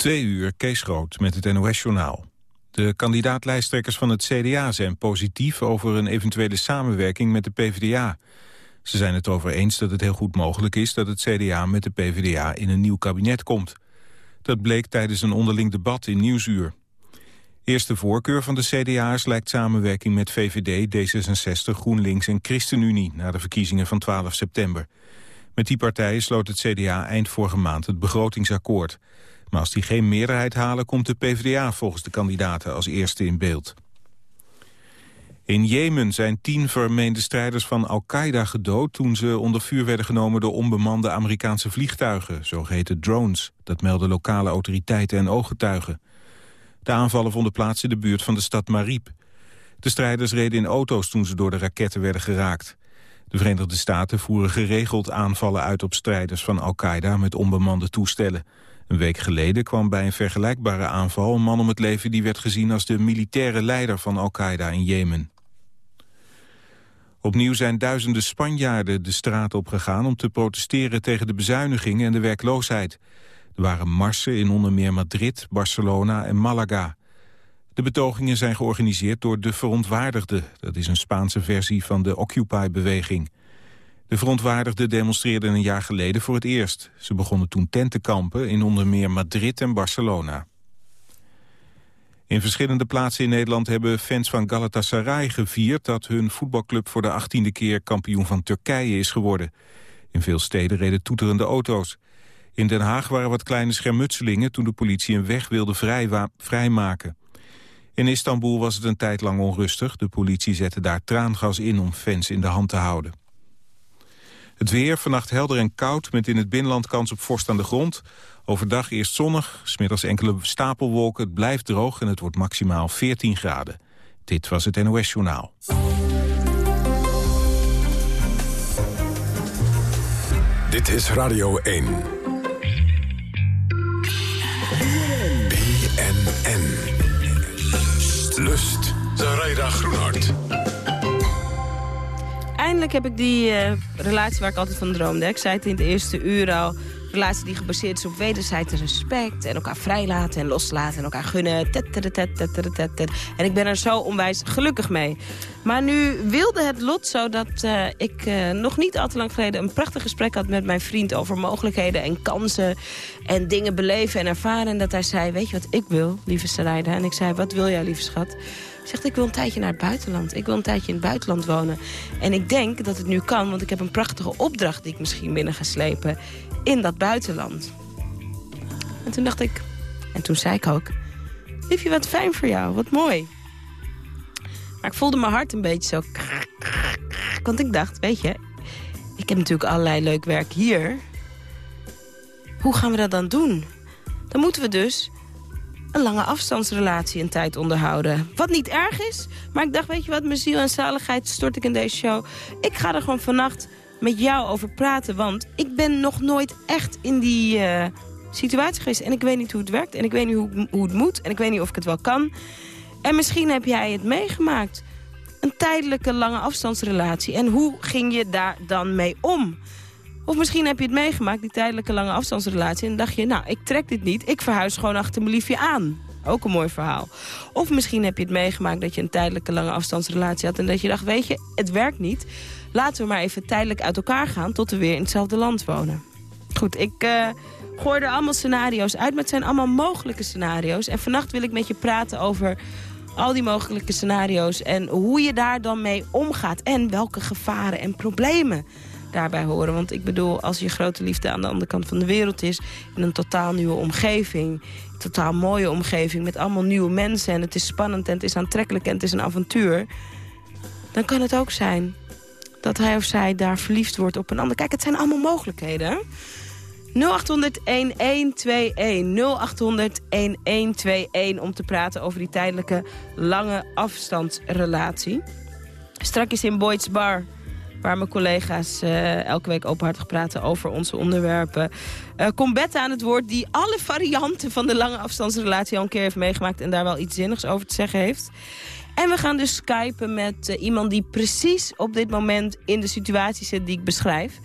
Twee uur, Kees Groot met het NOS-journaal. De kandidaatlijsttrekkers van het CDA zijn positief over een eventuele samenwerking met de PvdA. Ze zijn het over eens dat het heel goed mogelijk is dat het CDA met de PvdA in een nieuw kabinet komt. Dat bleek tijdens een onderling debat in Nieuwsuur. Eerste voorkeur van de CDA's lijkt samenwerking met VVD, D66, GroenLinks en ChristenUnie... na de verkiezingen van 12 september. Met die partijen sloot het CDA eind vorige maand het begrotingsakkoord. Maar als die geen meerderheid halen, komt de PvdA volgens de kandidaten als eerste in beeld. In Jemen zijn tien vermeende strijders van Al-Qaeda gedood... toen ze onder vuur werden genomen door onbemande Amerikaanse vliegtuigen, zogeheten drones. Dat melden lokale autoriteiten en ooggetuigen. De aanvallen vonden plaats in de buurt van de stad Marib. De strijders reden in auto's toen ze door de raketten werden geraakt. De Verenigde Staten voeren geregeld aanvallen uit op strijders van Al-Qaeda met onbemande toestellen. Een week geleden kwam bij een vergelijkbare aanval een man om het leven die werd gezien als de militaire leider van Al-Qaeda in Jemen. Opnieuw zijn duizenden Spanjaarden de straat opgegaan om te protesteren tegen de bezuinigingen en de werkloosheid. Er waren marsen in onder meer Madrid, Barcelona en Malaga. De betogingen zijn georganiseerd door De Verontwaardigden. Dat is een Spaanse versie van de Occupy-beweging. De verontwaardigden demonstreerden een jaar geleden voor het eerst. Ze begonnen toen tentenkampen in onder meer Madrid en Barcelona. In verschillende plaatsen in Nederland hebben fans van Galatasaray gevierd... dat hun voetbalclub voor de achttiende keer kampioen van Turkije is geworden. In veel steden reden toeterende auto's. In Den Haag waren wat kleine schermutselingen... toen de politie een weg wilde vrijmaken. In Istanbul was het een tijd lang onrustig. De politie zette daar traangas in om fans in de hand te houden. Het weer, vannacht helder en koud, met in het binnenland kans op vorst aan de grond. Overdag eerst zonnig, smiddags enkele stapelwolken. Het blijft droog en het wordt maximaal 14 graden. Dit was het NOS Journaal. Dit is Radio 1. BNN. Lust. Zaraida Groenhart eindelijk heb ik die uh, relatie waar ik altijd van droomde. Ik zei het in het eerste uur al. Relatie die gebaseerd is op wederzijds respect. En elkaar vrijlaten en loslaten en elkaar gunnen. En ik ben er zo onwijs gelukkig mee. Maar nu wilde het lot zo dat uh, ik uh, nog niet al te lang geleden... een prachtig gesprek had met mijn vriend over mogelijkheden en kansen... en dingen beleven en ervaren. En dat hij zei, weet je wat ik wil, lieve Sarayda? En ik zei, wat wil jij, lieve schat? Zegt, ik wil een tijdje naar het buitenland. Ik wil een tijdje in het buitenland wonen. En ik denk dat het nu kan, want ik heb een prachtige opdracht... die ik misschien binnen ga slepen in dat buitenland. En toen dacht ik, en toen zei ik ook... Liefje, wat fijn voor jou, wat mooi. Maar ik voelde mijn hart een beetje zo... Want ik dacht, weet je... Ik heb natuurlijk allerlei leuk werk hier. Hoe gaan we dat dan doen? Dan moeten we dus een lange afstandsrelatie een tijd onderhouden. Wat niet erg is, maar ik dacht, weet je wat, mijn ziel en zaligheid stort ik in deze show. Ik ga er gewoon vannacht met jou over praten, want ik ben nog nooit echt in die uh, situatie geweest. En ik weet niet hoe het werkt en ik weet niet hoe, hoe het moet en ik weet niet of ik het wel kan. En misschien heb jij het meegemaakt. Een tijdelijke lange afstandsrelatie. En hoe ging je daar dan mee om? Of misschien heb je het meegemaakt, die tijdelijke lange afstandsrelatie... en dacht je, nou, ik trek dit niet, ik verhuis gewoon achter mijn liefje aan. Ook een mooi verhaal. Of misschien heb je het meegemaakt dat je een tijdelijke lange afstandsrelatie had... en dat je dacht, weet je, het werkt niet. Laten we maar even tijdelijk uit elkaar gaan tot we weer in hetzelfde land wonen. Goed, ik uh, gooi er allemaal scenario's uit, maar het zijn allemaal mogelijke scenario's. En vannacht wil ik met je praten over al die mogelijke scenario's... en hoe je daar dan mee omgaat en welke gevaren en problemen daarbij horen. Want ik bedoel, als je grote liefde aan de andere kant van de wereld is... in een totaal nieuwe omgeving, totaal mooie omgeving... met allemaal nieuwe mensen en het is spannend en het is aantrekkelijk en het is een avontuur... dan kan het ook zijn dat hij of zij daar verliefd wordt op een ander. Kijk, het zijn allemaal mogelijkheden, 0800-1121. 0800-1121 om te praten over die tijdelijke lange afstandsrelatie. Straks in Boyd's Bar waar mijn collega's uh, elke week openhartig praten over onze onderwerpen. Uh, komt Bette aan het woord die alle varianten van de lange afstandsrelatie al een keer heeft meegemaakt... en daar wel iets zinnigs over te zeggen heeft. En we gaan dus skypen met uh, iemand die precies op dit moment in de situatie zit die ik beschrijf.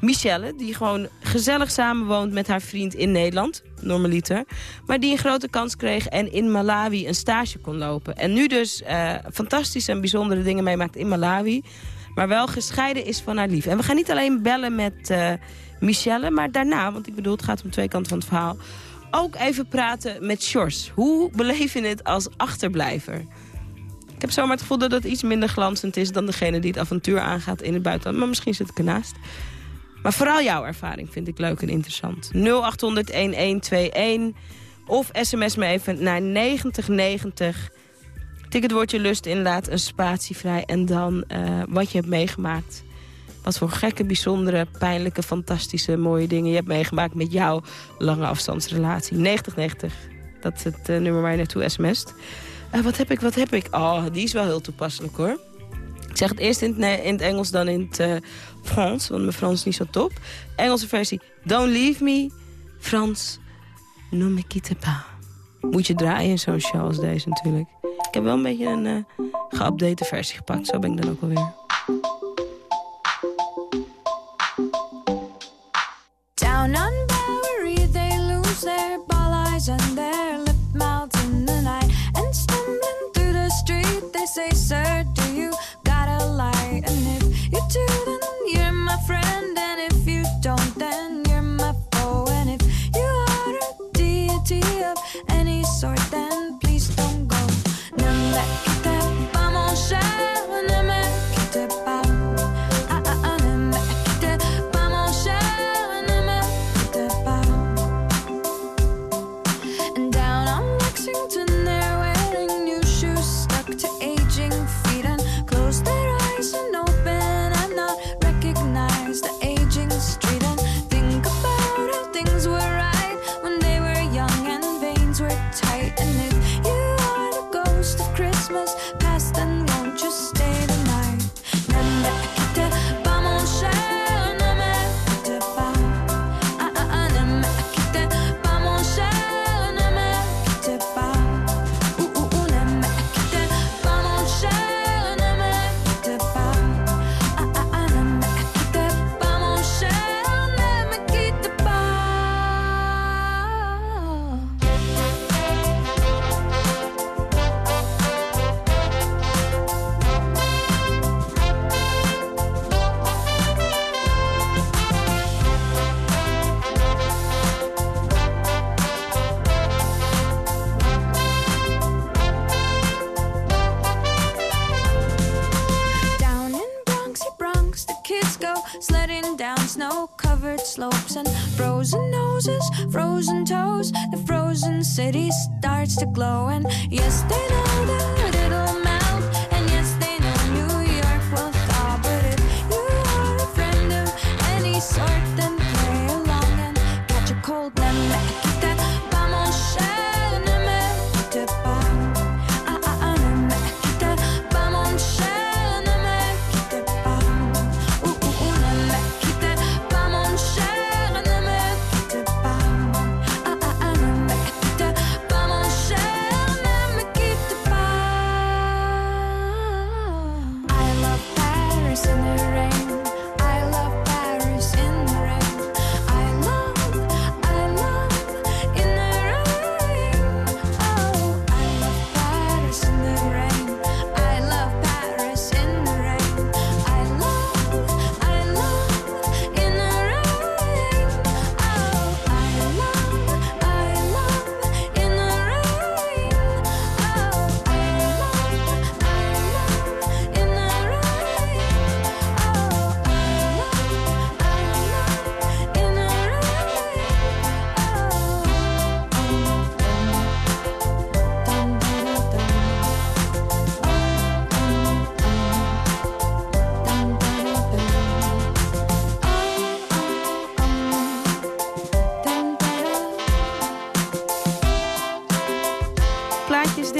Michelle, die gewoon gezellig samenwoont met haar vriend in Nederland, normaliter. Maar die een grote kans kreeg en in Malawi een stage kon lopen. En nu dus fantastische en bijzondere dingen meemaakt in Malawi. Maar wel gescheiden is van haar lief. En we gaan niet alleen bellen met uh, Michelle, maar daarna, want ik bedoel, het gaat om twee kanten van het verhaal... ook even praten met Sjors. Hoe beleef je het als achterblijver? Ik heb zomaar het gevoel dat het iets minder glanzend is... dan degene die het avontuur aangaat in het buitenland. Maar misschien zit ik ernaast. Maar vooral jouw ervaring vind ik leuk en interessant. 0800-1121 of sms me even naar 9090. Tik het woordje lust in, laat een spatie vrij... en dan uh, wat je hebt meegemaakt. Wat voor gekke, bijzondere, pijnlijke, fantastische, mooie dingen... je hebt meegemaakt met jouw lange afstandsrelatie. 9090, dat is het uh, nummer waar je naartoe sms't. Uh, wat heb ik, wat heb ik? Oh, die is wel heel toepasselijk hoor. Ik zeg het eerst in het, in het Engels dan in het Frans, want mijn Frans is niet zo top. Engelse versie, Don't Leave Me. Frans, Ne me quitte pas. Moet je draaien in zo'n show als deze natuurlijk. Ik heb wel een beetje een uh, geüpdate versie gepakt, zo ben ik dan ook alweer. Down on Bowery, they lose their ball eyes and their lip mouths in the night. And stumbling through the street, they say, Sir, do you got a light? And if you do, then you're my friend. And if you don't, then you're my foe. And if you are a deity of any sort, then to glow,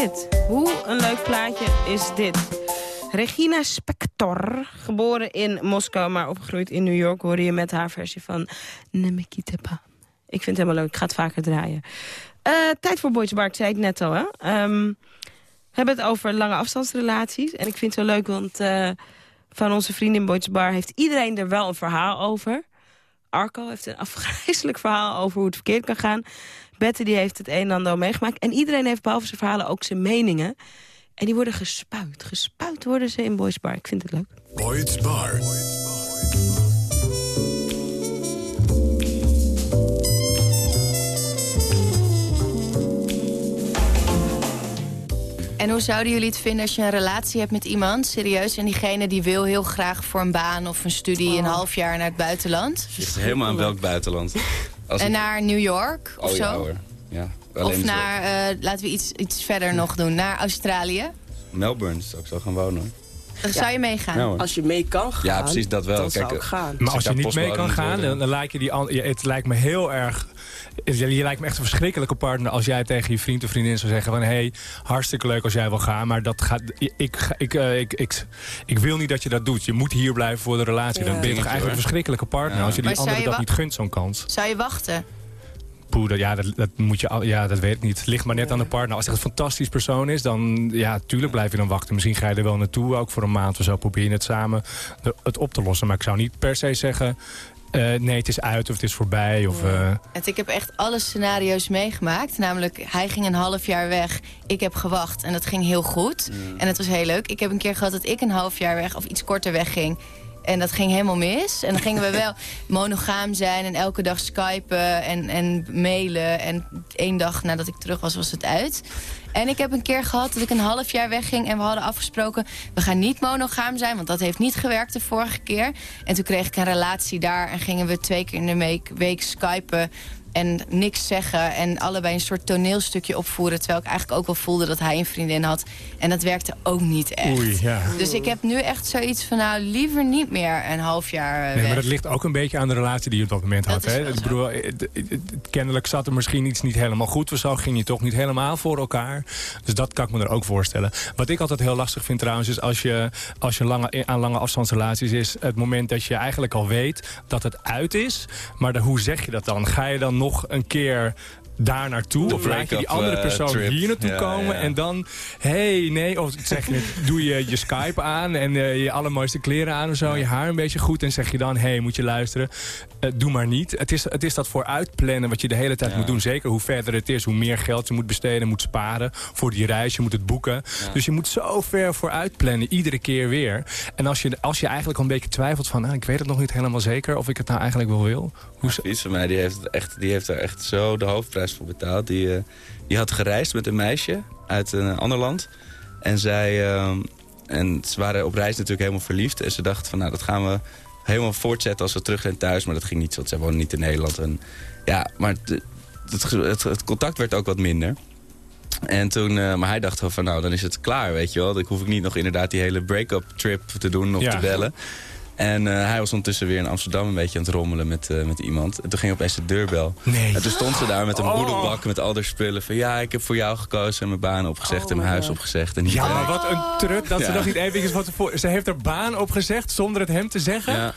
dit? Hoe een leuk plaatje is dit? Regina Spector, geboren in Moskou, maar opgegroeid in New York... hoor je met haar versie van Ne me quitte pas. Ik vind het helemaal leuk, ik ga het vaker draaien. Eh, tijd voor Boys Bar, ik zei het net al. Hè? Ehm, we hebben het over lange afstandsrelaties. En ik vind het zo leuk, want eh, van onze vrienden in Boys Bar... heeft iedereen er wel een verhaal over. Arco heeft een afgrijzelijk verhaal over hoe het verkeerd kan gaan. Bette die heeft het een en ander al meegemaakt. En iedereen heeft behalve zijn verhalen ook zijn meningen. En die worden gespuit. Gespuit worden ze in Boys Bar. Ik vind het leuk. Boyd's Bar. En hoe zouden jullie het vinden als je een relatie hebt met iemand, serieus, en diegene die wil heel graag voor een baan of een studie een half jaar naar het buitenland? Ligt helemaal aan welk buitenland. Als En het- naar New York of oh, zo? ja hoor. Ja, of naar, eh, laten we iets, iets verder nog doen, naar Australië? Melbourne zou ik zo gaan wonen. hoor. Dan zou je meegaan? Ja. Als je mee kan gaan, Ja, precies, dat wel. dan Kijk, zou ik eh, gaan. Maar als je niet mee kan gaan, dan, dan lijkt je die het lijkt me heel erg. Je, lijkt me echt een verschrikkelijke partner als jij tegen je vriend of vriendin zou zeggen van hé, hey, hartstikke leuk als jij wil gaan, maar dat gaat. Ik, eh, ik, ik, ik, wil niet dat je dat doet. Je moet hier blijven voor de relatie. Dan ben je toch eigenlijk een verschrikkelijke partner Ja. als je die Maar andere dat niet gunt, zo'n kans. Zou je wachten? Poeh, dat, ja, dat, dat moet je, al- ja, dat weet ik niet. Het ligt maar net aan de partner. Als het een fantastisch persoon is, dan ja, tuurlijk blijf je dan wachten. Misschien ga je er wel naartoe, ook voor een maand of zo. Probeer je het samen de- het op te lossen. Maar ik zou niet per se zeggen, eh, nee, het is uit of het is voorbij. Of, eh, ik heb echt alle scenario's meegemaakt. Namelijk, hij ging een half jaar weg. Ik heb gewacht en dat ging heel goed. En het was heel leuk. Ik heb een keer gehad dat ik een half jaar weg... of iets korter wegging. En dat ging helemaal mis. En dan gingen we wel monogaam zijn en elke dag skypen en, en mailen. En één dag nadat ik terug was, was het uit. En ik heb een keer gehad dat ik een half jaar wegging... en we hadden afgesproken, we gaan niet monogaam zijn... want dat heeft niet gewerkt de vorige keer. En toen kreeg ik een relatie daar... en gingen we twee keer in de week, week skypen en niks zeggen... en allebei een soort toneelstukje opvoeren... terwijl ik eigenlijk ook wel voelde dat hij een vriendin had. En dat werkte ook niet echt. Oei, ja. Dus ik heb nu echt zoiets van, nou, liever niet meer een half jaar eh, Nee, maar dat ligt ook een beetje aan de relatie die je op dat moment Dat had. Hè? Ik bedoel, eh, d- kennelijk zat er misschien iets niet helemaal goed. of zo ging je toch niet helemaal voor elkaar. Dus dat kan ik me er ook voorstellen. Wat ik altijd heel lastig vind trouwens... is als je, als je lange, aan lange afstandsrelaties is... het moment dat je eigenlijk al weet dat het uit is. Maar de, hoe zeg je dat dan? Ga je dan nog een keer daar naartoe? Of laat je die andere eh, persoon hier naartoe Ja, komen... ja. en dan, hey, nee, of zeg je, doe je je Skype aan... en eh, je allermooiste kleren aan of zo, je haar een beetje goed... en zeg je dan, hey, moet je luisteren, Eh, doe maar niet. Het is, het is dat vooruitplannen wat je de hele tijd moet doen. Zeker hoe verder het is, hoe meer geld je moet besteden... moet sparen voor die reis, je moet het boeken. Dus je moet zo ver vooruit plannen, iedere keer weer. En als je, als je eigenlijk al een beetje twijfelt van... ah, ik weet het nog niet helemaal zeker of ik het nou eigenlijk wel wil... Hoe, van mij die heeft, het echt, die heeft er echt zo de hoofdprijs voor betaald. Die, eh, die had gereisd met een meisje uit een ander land. En zij... ehm, en ze waren op reis natuurlijk helemaal verliefd. En ze dacht van nou dat gaan we helemaal voortzetten als we terug zijn thuis. Maar dat ging niet zo, want zij wonen niet in Nederland. En, ja, maar het, het, het contact werd ook wat minder. En toen, eh, maar hij dacht van nou dan is het klaar, weet je wel. Dan hoef ik niet nog inderdaad die hele break-up trip te doen of Ja. te bellen. En eh, hij was ondertussen weer in Amsterdam een beetje aan het rommelen met, eh, met iemand. En toen ging opeens de deurbel. Nee. En toen stond ze daar met een Oh. boedelbak met al haar spullen. Van ja, ik heb voor jou gekozen en mijn baan opgezegd Oh en mijn my huis God. opgezegd. En niet Ja, maar wat een trut dat ze nog niet eventjes wat voor... Ze heeft haar baan opgezegd zonder het hem te zeggen. Ja,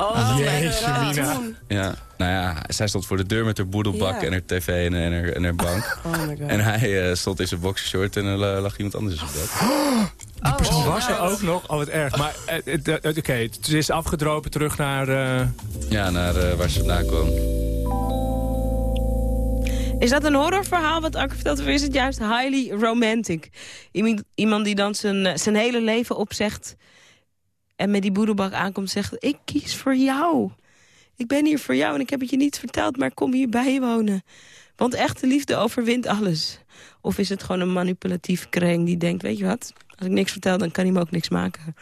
Oh, my God. Mina. Ja, nou ja, zij stond voor de deur met haar boedelbak Ja. en haar tv en, en, haar, en haar bank. Oh my god. en hij eh, stond in zijn boxershort en er la- lag iemand anders op bed. Die persoon Oh, was er wow. ook nog. Oh, wat erg. Maar eh, het- het- oké, het is afgedropen terug naar... eh, Ja, naar eh, waar ze vandaan kwam. Is dat een horrorverhaal wat Akker vertelt? Of is het juist highly romantic? Iemand, iemand die dan zijn, eh, zijn hele leven opzegt... en met die boedelbak aankomt zegt... ik kies voor jou. Ik ben hier voor jou en ik heb het je niet verteld... maar kom hier bij je wonen. Want echte liefde overwint alles. Of is het gewoon een manipulatief kreng die denkt... weet je wat, als ik niks vertel, dan kan hij me ook niks maken.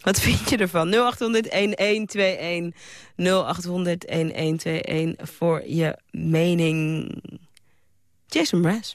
Wat vind je ervan? 0800-1121. 0800-1121 voor je mening. Jason Mraz.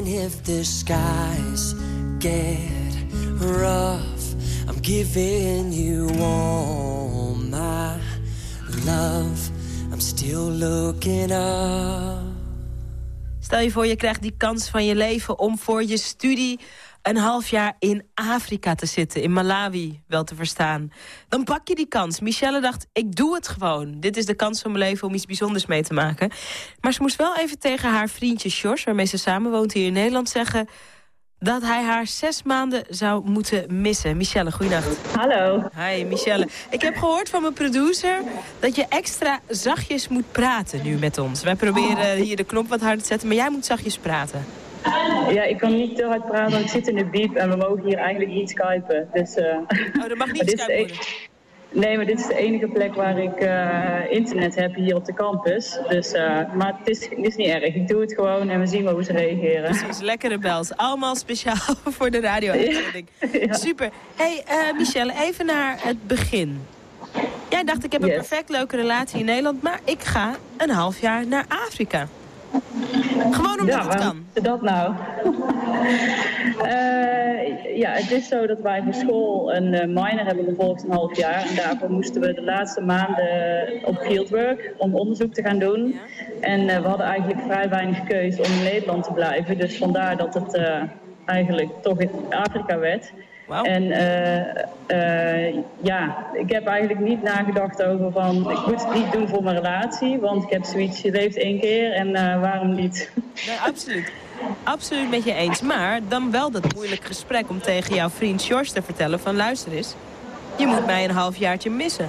Even if the skies get rough. I'm giving you all my love. I'm still looking up. Stel je voor, je krijgt die kans van je leven om voor je studie een half jaar in Afrika te zitten, in Malawi wel te verstaan. Dan pak je die kans. Michelle dacht, ik doe het gewoon. Dit is de kans van mijn leven om iets bijzonders mee te maken. Maar ze moest wel even tegen haar vriendje Sjors, waarmee ze samenwoont hier in Nederland, zeggen dat hij haar zes maanden zou moeten missen. Michelle, goeienacht. Hallo. Hi, Michelle. Ik heb gehoord van mijn producer dat je extra zachtjes moet praten nu met ons. Wij proberen hier de knop wat harder te zetten, maar jij moet zachtjes praten. Ja, ik kan niet te hard praten, want ik zit in de biep en we mogen hier eigenlijk niet skypen. Dus, eh, Oh, dat mag niet skypen e-. Nee, maar dit is de enige plek waar ik eh, internet heb hier op de campus. Dus, eh, maar het is, het is niet erg. Ik doe het gewoon en we zien wel hoe ze reageren. Precies, lekkere bels. Allemaal speciaal voor de radio uitzending. Super. hey, Michelle, even naar het begin. Jij dacht, ik heb een perfect leuke relatie in Nederland... maar ik ga een half jaar naar Afrika. Gewoon omdat ja, het kan. dat nou? Eh, ja, het is zo dat wij voor school een eh, minor hebben gevolgd een half jaar. En daarvoor moesten we de laatste maanden op fieldwork om onderzoek te gaan doen. En eh, we hadden eigenlijk vrij weinig keuze om in Nederland te blijven. Dus vandaar dat het eigenlijk toch in Afrika werd. Wauw. En eh, eh, ja, ik heb eigenlijk niet nagedacht over van ik moet het niet doen voor mijn relatie. Want ik heb zoiets, je leeft één keer en eh, waarom niet? Nee, absoluut. Absoluut met je eens. Maar dan wel dat moeilijk gesprek om tegen jouw vriend George te vertellen van... luister eens, je moet mij een halfjaartje missen.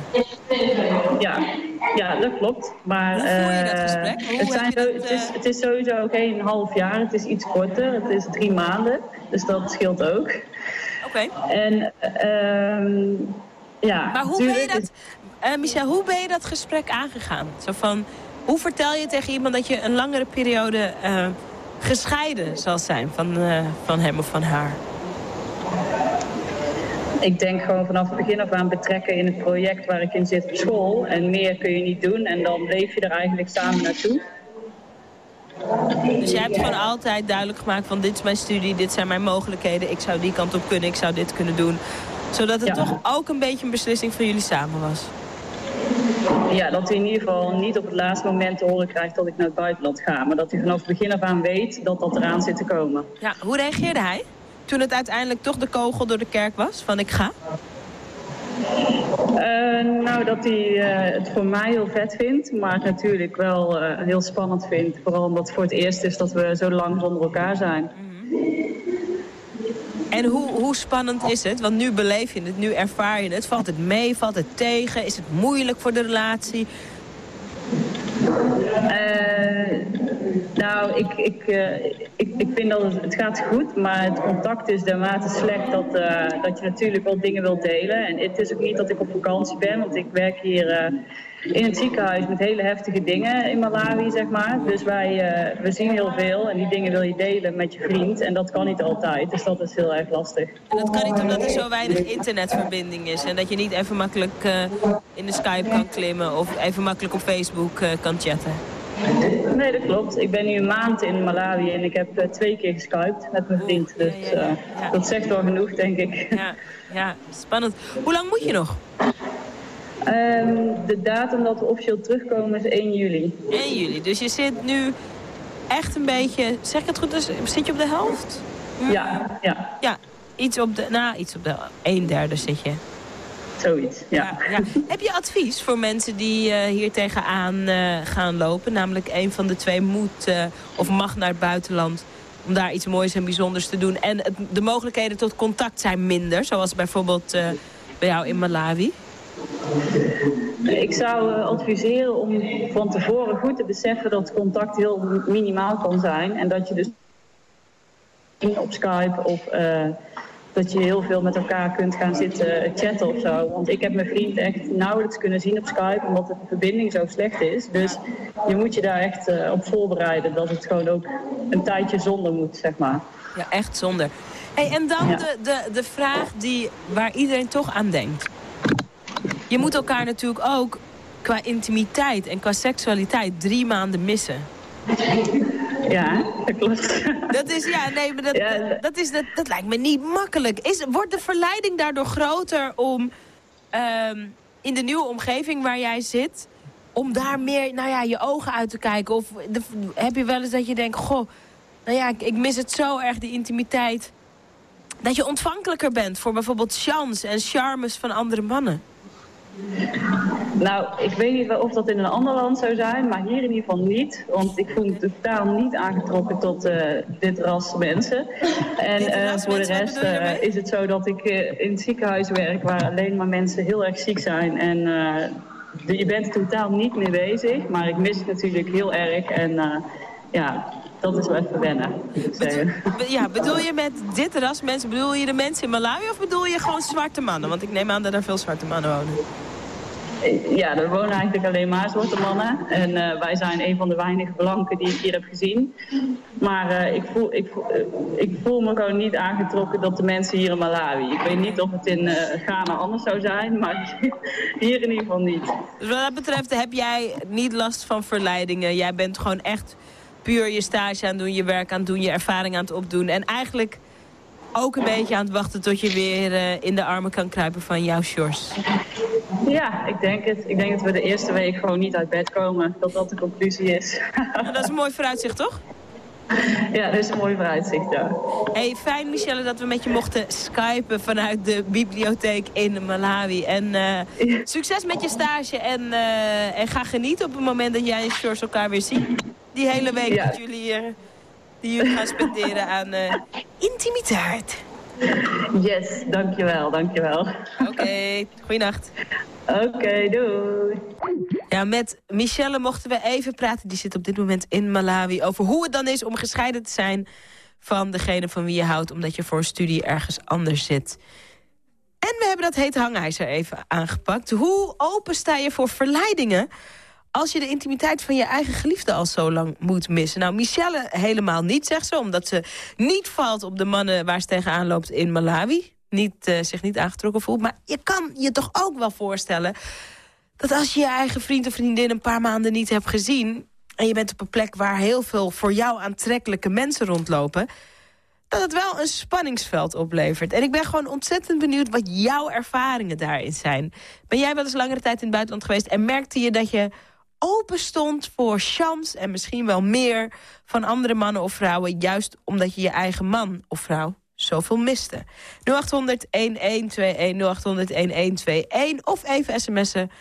Ja, ja, dat klopt. Maar, Hoe voel je dat eh, gesprek? Hoe het, zijn dat, is, het is sowieso geen half jaar, het is iets korter. Het is drie maanden, dus dat scheelt ook. Oké. En ehm ja, Maar hoe ben je dat... eh Michel, hoe ben je dat gesprek aangegaan? Zo van, hoe vertel je tegen iemand dat je een langere periode eh, gescheiden zal zijn van, eh, van hem of van haar? Ik denk gewoon vanaf het begin af aan betrekken in het project waar ik in zit op school. En meer kun je niet doen en dan leef je er eigenlijk samen naartoe. Dus jij hebt gewoon altijd duidelijk gemaakt van dit is mijn studie, dit zijn mijn mogelijkheden. Ik zou die kant op kunnen, ik zou dit kunnen doen. Zodat het Ja. toch ook een beetje een beslissing van jullie samen was. Ja, dat hij in ieder geval niet op het laatste moment te horen krijgt dat ik naar het buitenland ga. Maar dat hij vanaf het begin af aan weet dat dat eraan zit te komen. Ja, hoe reageerde hij? Toen het uiteindelijk toch de kogel door de kerk was van ik ga? Eh, nou, dat hij eh, het voor mij heel vet vindt, maar het natuurlijk wel eh, heel spannend vindt. Vooral omdat het voor het eerst is dat we zo lang zonder elkaar zijn. En hoe, hoe spannend is het? Want nu beleef je het, nu ervaar je het. Valt het mee, valt het tegen? Is het moeilijk voor de relatie? Nou, ik, ik, eh, ik, ik vind dat het, het gaat goed, maar het contact is dermate slecht dat, eh, dat je natuurlijk wel dingen wilt delen. En het is ook niet dat ik op vakantie ben, want ik werk hier eh, in het ziekenhuis met hele heftige dingen in Malawi, zeg maar. Dus wij eh, we zien heel veel en die dingen wil je delen met je vriend en dat kan niet altijd. Dus dat is heel erg lastig. En dat kan niet omdat er zo weinig internetverbinding is. En dat je niet even makkelijk eh, in de Skype kan klimmen of even makkelijk op Facebook eh, kan chatten. Nee, dat klopt. Ik ben nu een maand in Malawi en ik heb eh, twee keer geskyped met mijn vriend. Dus eh, dat zegt wel genoeg, denk ik. Ja, ja, spannend. Hoe lang moet je nog? Ehm, de datum dat we officieel terugkomen is 1 juli. 1 juli. Dus je zit nu echt een beetje... Zeg ik het goed? Dus zit je op de helft? Ja, ja. Ja, iets op de... Nou, iets op de... Een derde zit je. Zoiets, ja. Ja. Heb je advies voor mensen die eh, hier tegenaan eh, gaan lopen? Namelijk een van de twee moet eh, of mag naar het buitenland om daar iets moois en bijzonders te doen. En het, de mogelijkheden tot contact zijn minder, zoals bijvoorbeeld bij jou in Malawi. Ik zou adviseren om van tevoren goed te beseffen dat contact heel minimaal kan zijn. En dat je dus op Skype of dat je heel veel met elkaar kunt gaan zitten chatten of zo. Want ik heb mijn vriend echt nauwelijks kunnen zien op Skype omdat de verbinding zo slecht is. Dus je moet je daar echt eh, op voorbereiden dat het gewoon ook een tijdje zonder moet, zeg maar. Ja, echt zonder. Hey, en dan Ja. de, de, de vraag die, waar iedereen toch aan denkt. Je moet elkaar natuurlijk ook qua intimiteit en qua seksualiteit drie maanden missen. Ja, dat klopt. Dat is, ja, nee, maar dat, dat, is, dat, dat lijkt me niet makkelijk. Is, wordt de verleiding daardoor groter om ehm, in de nieuwe omgeving waar jij zit... om daar meer, nou ja, je ogen uit te kijken? Of de- heb je wel eens dat je denkt, goh, nou ja, ik, ik mis het zo erg, die intimiteit... dat je ontvankelijker bent voor bijvoorbeeld chance en charmes van andere mannen? Nou, ik weet niet of dat in een ander land zou zijn, maar hier in ieder geval niet. Want ik voel me totaal niet aangetrokken tot eh, dit ras mensen. En eh, voor de rest eh, is het zo dat ik in het ziekenhuis werk waar alleen maar mensen heel erg ziek zijn. En je bent totaal niet mee bezig, maar ik mis het natuurlijk heel erg. En ja, dat is wel even wennen. moet ik zeggen. Be- Ja, bedoel je met dit ras mensen, bedoel je de mensen in Malawi... of bedoel je gewoon zwarte mannen? Want ik neem aan dat er veel zwarte mannen wonen. Ja, er wonen eigenlijk alleen maar zwarte mannen. En eh, wij zijn een van de weinige blanken die ik hier heb gezien. Maar eh, ik, voel, ik, voel- eh, ik voel me gewoon niet aangetrokken tot de mensen hier in Malawi. Ik weet niet of het in Ghana anders zou zijn, maar hier in ieder geval niet. Dus wat dat betreft heb jij niet last van verleidingen. Jij bent gewoon echt puur je stage aan het doen, je werk aan het doen, je ervaring aan het opdoen. En eigenlijk ook een beetje aan het wachten tot je weer eh, in de armen kan kruipen van jouw Sjors. Ja, ik denk het. Ik denk dat we de eerste week gewoon niet uit bed komen. Dat dat de conclusie is. Nou, dat is een mooi vooruitzicht, toch? ja, dat is een mooi vooruitzicht, ja. Hey, fijn Michelle dat we met je mochten skypen vanuit de bibliotheek in Malawi. En eh, succes met je stage en, eh, en ga genieten op het moment dat jij en Sjors elkaar weer zien. Die hele week Ja. dat jullie, eh, die jullie gaan spenderen aan eh, intimiteit. Yes, dankjewel, dankjewel. Oké, goeienacht. Oké, doei. Ja, met Michelle mochten we even praten. Die zit op dit moment in Malawi. Over hoe het dan is om gescheiden te zijn van degene van wie je houdt. Omdat je voor een studie ergens anders zit. En we hebben dat heet hangijzer even aangepakt. Hoe open sta je voor verleidingen... als je de intimiteit van je eigen geliefde al zo lang moet missen? Nou, Michelle helemaal niet, zegt ze. Omdat ze niet valt op de mannen waar ze tegenaan loopt in Malawi. niet, eh, zich niet aangetrokken voelt. Maar je kan je toch ook wel voorstellen... dat als je je eigen vriend of vriendin een paar maanden niet hebt gezien... en je bent op een plek waar heel veel voor jou aantrekkelijke mensen rondlopen... dat het wel een spanningsveld oplevert. En ik ben gewoon ontzettend benieuwd wat jouw ervaringen daarin zijn. Ben jij wel eens langere tijd in het buitenland geweest... en merkte je dat je open stond voor chance en misschien wel meer... van andere mannen of vrouwen... juist omdat je je eigen man of vrouw zoveel miste. 0800-1121, 0800-1121 of even sms'en.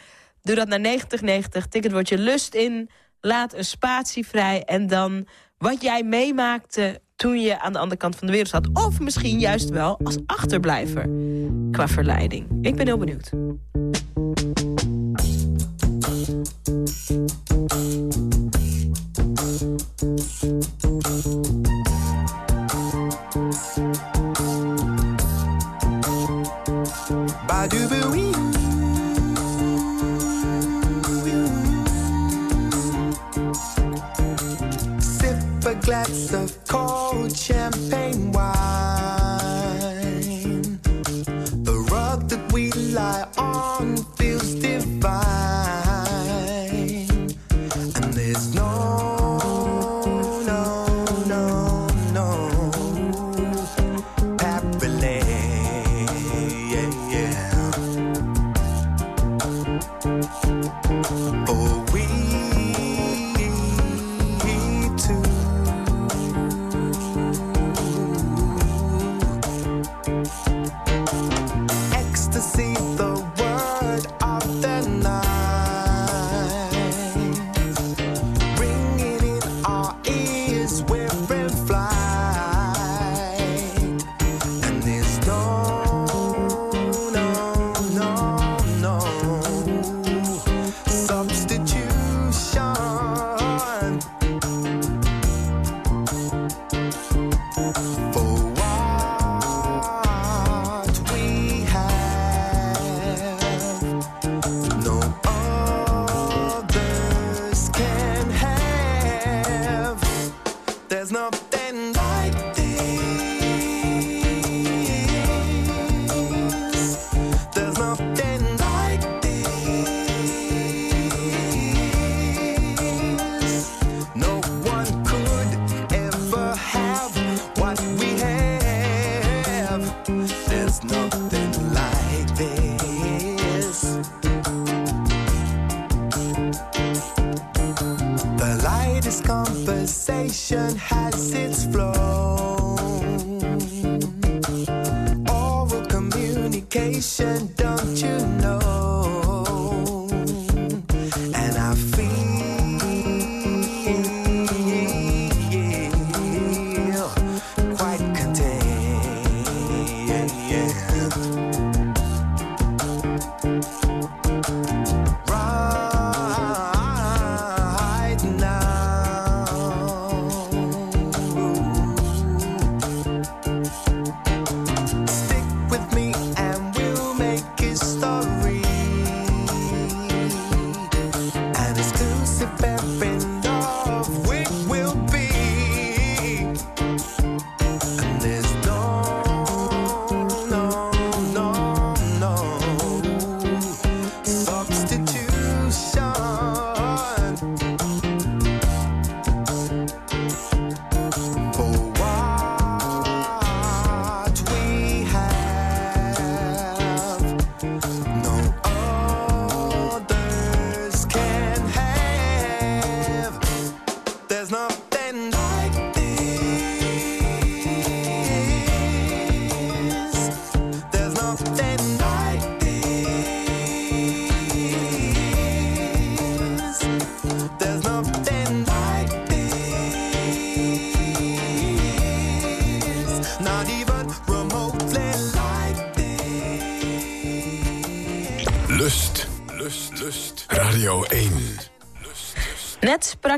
Doe dat naar 9090, tik het woordje lust in... laat een spatie vrij en dan wat jij meemaakte... toen je aan de andere kant van de wereld zat. Of misschien juist wel als achterblijver qua verleiding. Ik ben heel benieuwd. Champagne wine. The rug that we lie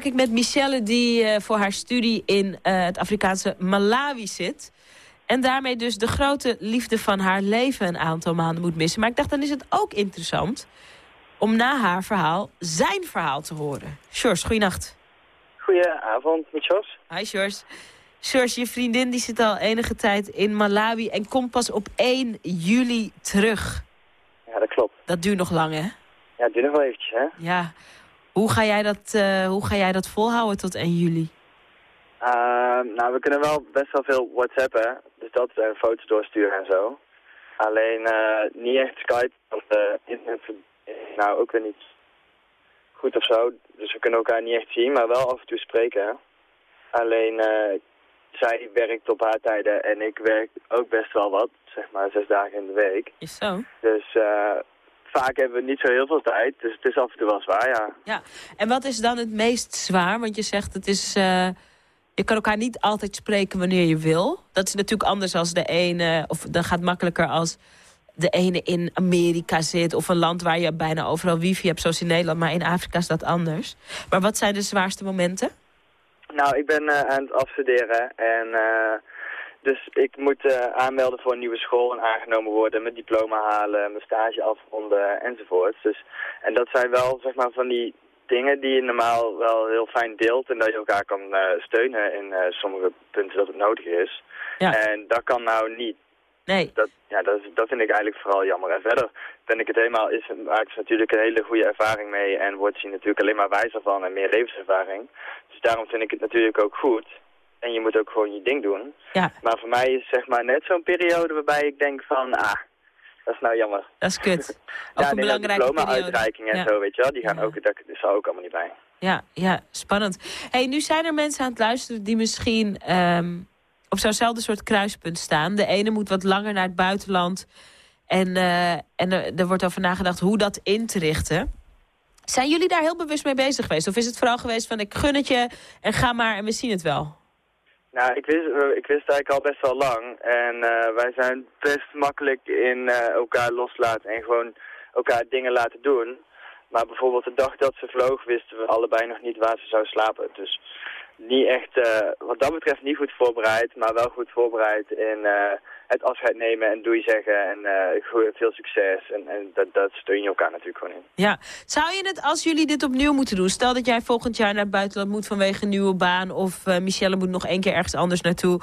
sprak ik met Michelle die eh, voor haar studie in eh, het Afrikaanse Malawi zit. En daarmee dus de grote liefde van haar leven een aantal maanden moet missen. Maar ik dacht, dan is het ook interessant om na haar verhaal zijn verhaal te horen. Sjors, goeienacht. Goedenavond, met Jos. Hi Sjors. George, je vriendin die zit al enige tijd in Malawi en komt pas op 1 juli terug. Ja, dat klopt. Dat duurt nog lang, hè? Ja, het duurt nog wel eventjes, hè? Ja. Hoe ga jij dat, eh, hoe ga jij dat volhouden tot 1 juli? Ehm, nou, we kunnen wel best wel veel whatsappen. Dus dat en foto's doorsturen en zo. Alleen eh, niet echt Skype, want uh, internet is nou ook weer niet goed of zo. Dus we kunnen elkaar niet echt zien, maar wel af en toe spreken. Alleen eh, zij werkt op haar tijden en ik werk ook best wel wat. Zeg maar zes dagen in de week. Is zo. Dus eh, vaak hebben we niet zo heel veel tijd. Dus het is af en toe wel zwaar, ja. Ja. En wat is dan het meest zwaar? Want je zegt het is... eh, je kan elkaar niet altijd spreken wanneer je wil. Dat is natuurlijk anders als de ene... Of dat gaat makkelijker als de ene in Amerika zit... of een land waar je bijna overal wifi hebt, zoals in Nederland. Maar in Afrika is dat anders. Maar wat zijn de zwaarste momenten? Nou, ik ben eh, aan het afstuderen en eh, dus ik moet eh, aanmelden voor een nieuwe school en aangenomen worden, mijn diploma halen, mijn stage afronden enzovoort. Dus, en dat zijn wel zeg maar van die dingen die je normaal wel heel fijn deelt en dat je elkaar kan eh, steunen in eh, sommige punten dat het nodig is. Ja. En dat kan nou niet. Nee. Dat, ja, dat, is- dat vind ik eigenlijk vooral jammer. En verder ben ik het helemaal, is, maak natuurlijk een hele goede ervaring mee en wordt je natuurlijk alleen maar wijzer van en meer levenservaring. Dus daarom vind ik het natuurlijk ook goed. En je moet ook gewoon je ding doen. Ja. Maar voor mij is zeg maar net zo'n periode waarbij ik denk van, ah, dat is nou jammer. Dat is kut. Ook ja, een belangrijke diploma-uitreiking en Ja. zo, weet je wel. Die gaan ook, dat is ook allemaal niet bij. Ja, ja, spannend. hey, nu zijn er mensen aan het luisteren die misschien ehm, op zo'nzelfde soort kruispunt staan. De ene moet wat langer naar het buitenland. En, eh, en er, er wordt over nagedacht hoe dat in te richten. Zijn jullie daar heel bewust mee bezig geweest? Of is het vooral geweest van ik gun het je en ga maar en we zien het wel? Nou, ik wist, eh, ik wist eigenlijk al best wel lang. En eh, wij zijn best makkelijk in eh, elkaar loslaten en gewoon elkaar dingen laten doen. Maar bijvoorbeeld de dag dat ze vloog wisten we allebei nog niet waar ze zou slapen. Dus niet echt, eh, wat dat betreft niet goed voorbereid, maar wel goed voorbereid in het afscheid nemen en doei zeggen en goe- veel succes. En, en dat, dat steun je elkaar natuurlijk gewoon in. Ja. Zou je het als jullie dit opnieuw moeten doen? Stel dat jij volgend jaar naar het buitenland moet vanwege een nieuwe baan... of eh, Michelle moet nog één keer ergens anders naartoe.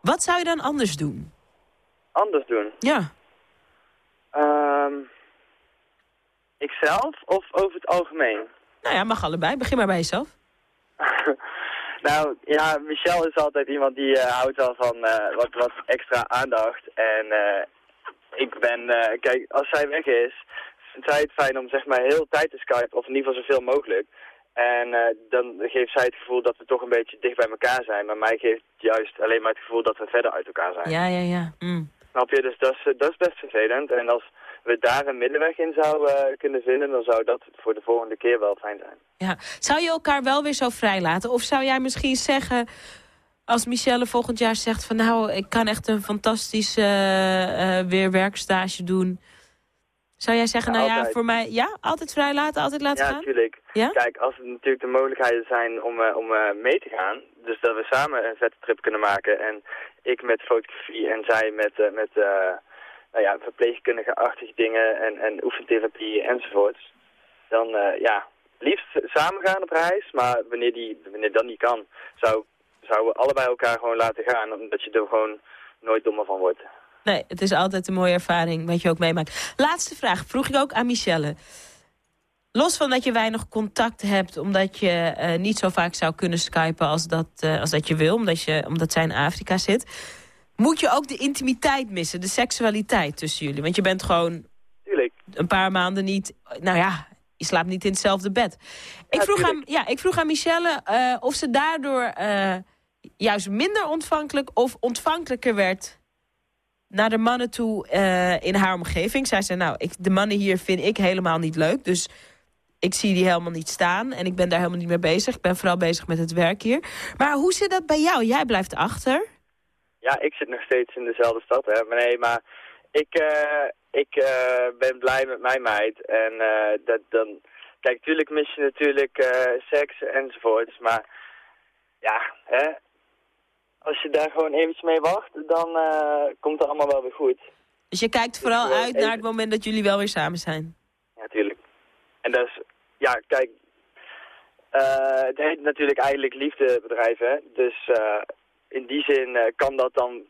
Wat zou je dan anders doen? Anders doen. Ja. Ehm ikzelf of over het algemeen? Nou ja, mag allebei. Begin maar bij jezelf. Nou, ja, Michel is altijd iemand die eh, houdt wel van eh, wat, wat extra aandacht. En eh, ik ben, kijk, als zij weg is, vindt zij het fijn om zeg maar heel tijd te skypen, of in ieder geval zoveel mogelijk. En dan geeft zij het gevoel dat we toch een beetje dicht bij elkaar zijn. Maar mij geeft juist alleen maar het gevoel dat we verder uit elkaar zijn. Ja, ja, ja. Mm. Snap je? Dus dat is, dat is best vervelend. En als we daar een middenweg in zouden eh, kunnen vinden, dan zou dat voor de volgende keer wel fijn zijn. Ja. Zou je elkaar wel weer zo vrijlaten? Of zou jij misschien zeggen, als Michelle volgend jaar zegt van... nou, ik kan echt een fantastische eh, eh, weer werkstage doen. Zou jij zeggen, Ja, nou ja, voor mij... Ja, altijd vrijlaten, altijd laten ja, gaan? natuurlijk. Ja? Kijk, als er natuurlijk de mogelijkheden zijn om, om mee te gaan, dus dat we samen een vette trip kunnen maken en ik met fotografie en zij met, eh, met nou ja, verpleegkundige-achtige dingen en, en oefentherapie enzovoorts, dan eh, ja, liefst samen gaan op reis, maar wanneer, die, wanneer dat niet kan, zou, zouden we allebei elkaar gewoon laten gaan, omdat je er gewoon nooit dommer van wordt. Nee, het is altijd een mooie ervaring wat je ook meemaakt. Laatste vraag, vroeg ik ook aan Michelle. Los van dat je weinig contact hebt, omdat je eh, niet zo vaak zou kunnen skypen als dat, eh, als dat je wil, omdat, je, omdat zij in Afrika zit. Moet je ook de intimiteit missen, de seksualiteit tussen jullie? Want je bent gewoon Tuurlijk. een paar maanden niet, nou ja, je slaapt niet in hetzelfde bed. Ik, Ja, vroeg, aan, ja, ik vroeg aan Michelle eh, of ze daardoor eh, juist minder ontvankelijk of ontvankelijker werd naar de mannen toe eh, in haar omgeving. Zij zei, nou, ik, de mannen hier vind ik helemaal niet leuk. Dus ik zie die helemaal niet staan. En ik ben daar helemaal niet mee bezig. Ik ben vooral bezig met het werk hier. Maar hoe zit dat bij jou? Jij blijft achter. Ja, ik zit nog steeds in dezelfde stad, hè. Maar nee, maar ik, eh, ik eh, ben blij met mijn meid. En eh, dat dan... Kijk, tuurlijk mis je natuurlijk seks enzovoorts, maar ja, hè. Als je daar gewoon eventjes mee wacht, dan komt het allemaal wel weer goed. Dus je kijkt vooral uit naar het moment dat jullie wel weer samen zijn. Ja, tuurlijk. En dat is, ja, kijk, het heet natuurlijk eigenlijk liefdebedrijf, hè. Dus eh, in die zin eh, kan dat dan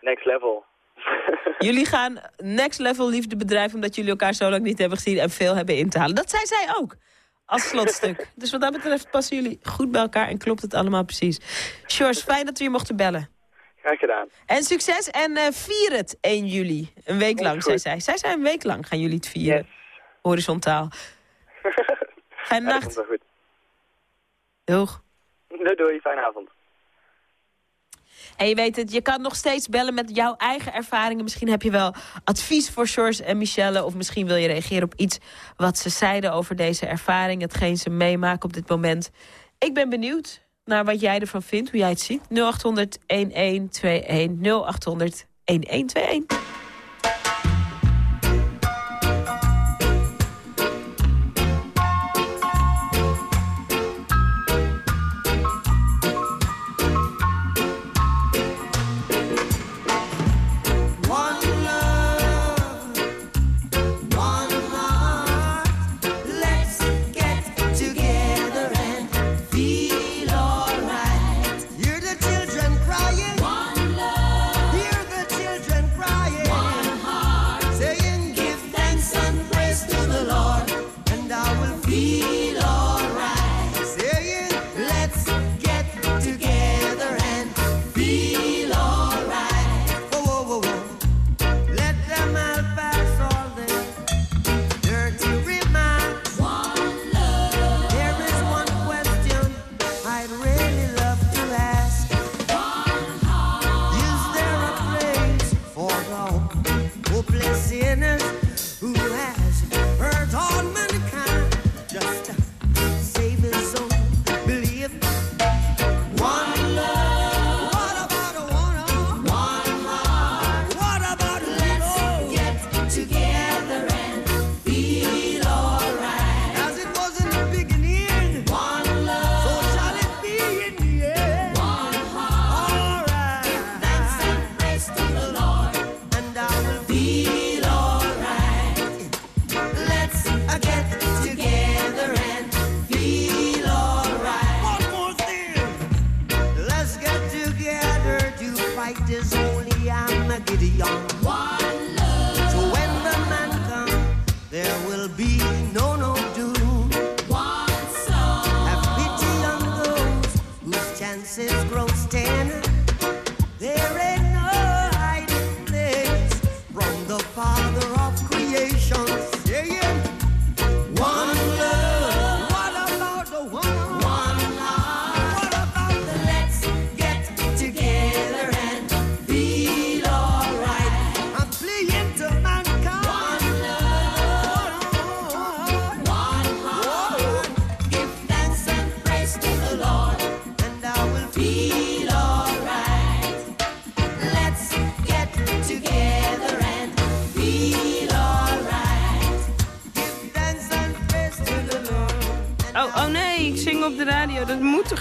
next level. Jullie gaan next level liefde bedrijven... omdat jullie elkaar zo lang niet hebben gezien en veel hebben in te halen. Dat zei zij ook, als slotstuk. dus wat dat betreft passen jullie goed bij elkaar en klopt het allemaal precies. Sjors, fijn dat we je mochten bellen. Graag gedaan. En succes en eh, vier het 1 juli. Een week lang, zei zij. Zij zei een week lang gaan jullie het vieren. Horizontaal. Fijne Ja, nacht. goed. Doeg. Doei, doei. Fijne avond. En je weet het, je kan nog steeds bellen met jouw eigen ervaringen. Misschien heb je wel advies voor George en Michelle. Of misschien wil je reageren op iets wat ze zeiden over deze ervaring. Hetgeen ze meemaken op dit moment. Ik ben benieuwd naar wat jij ervan vindt, hoe jij het ziet. 0800 1121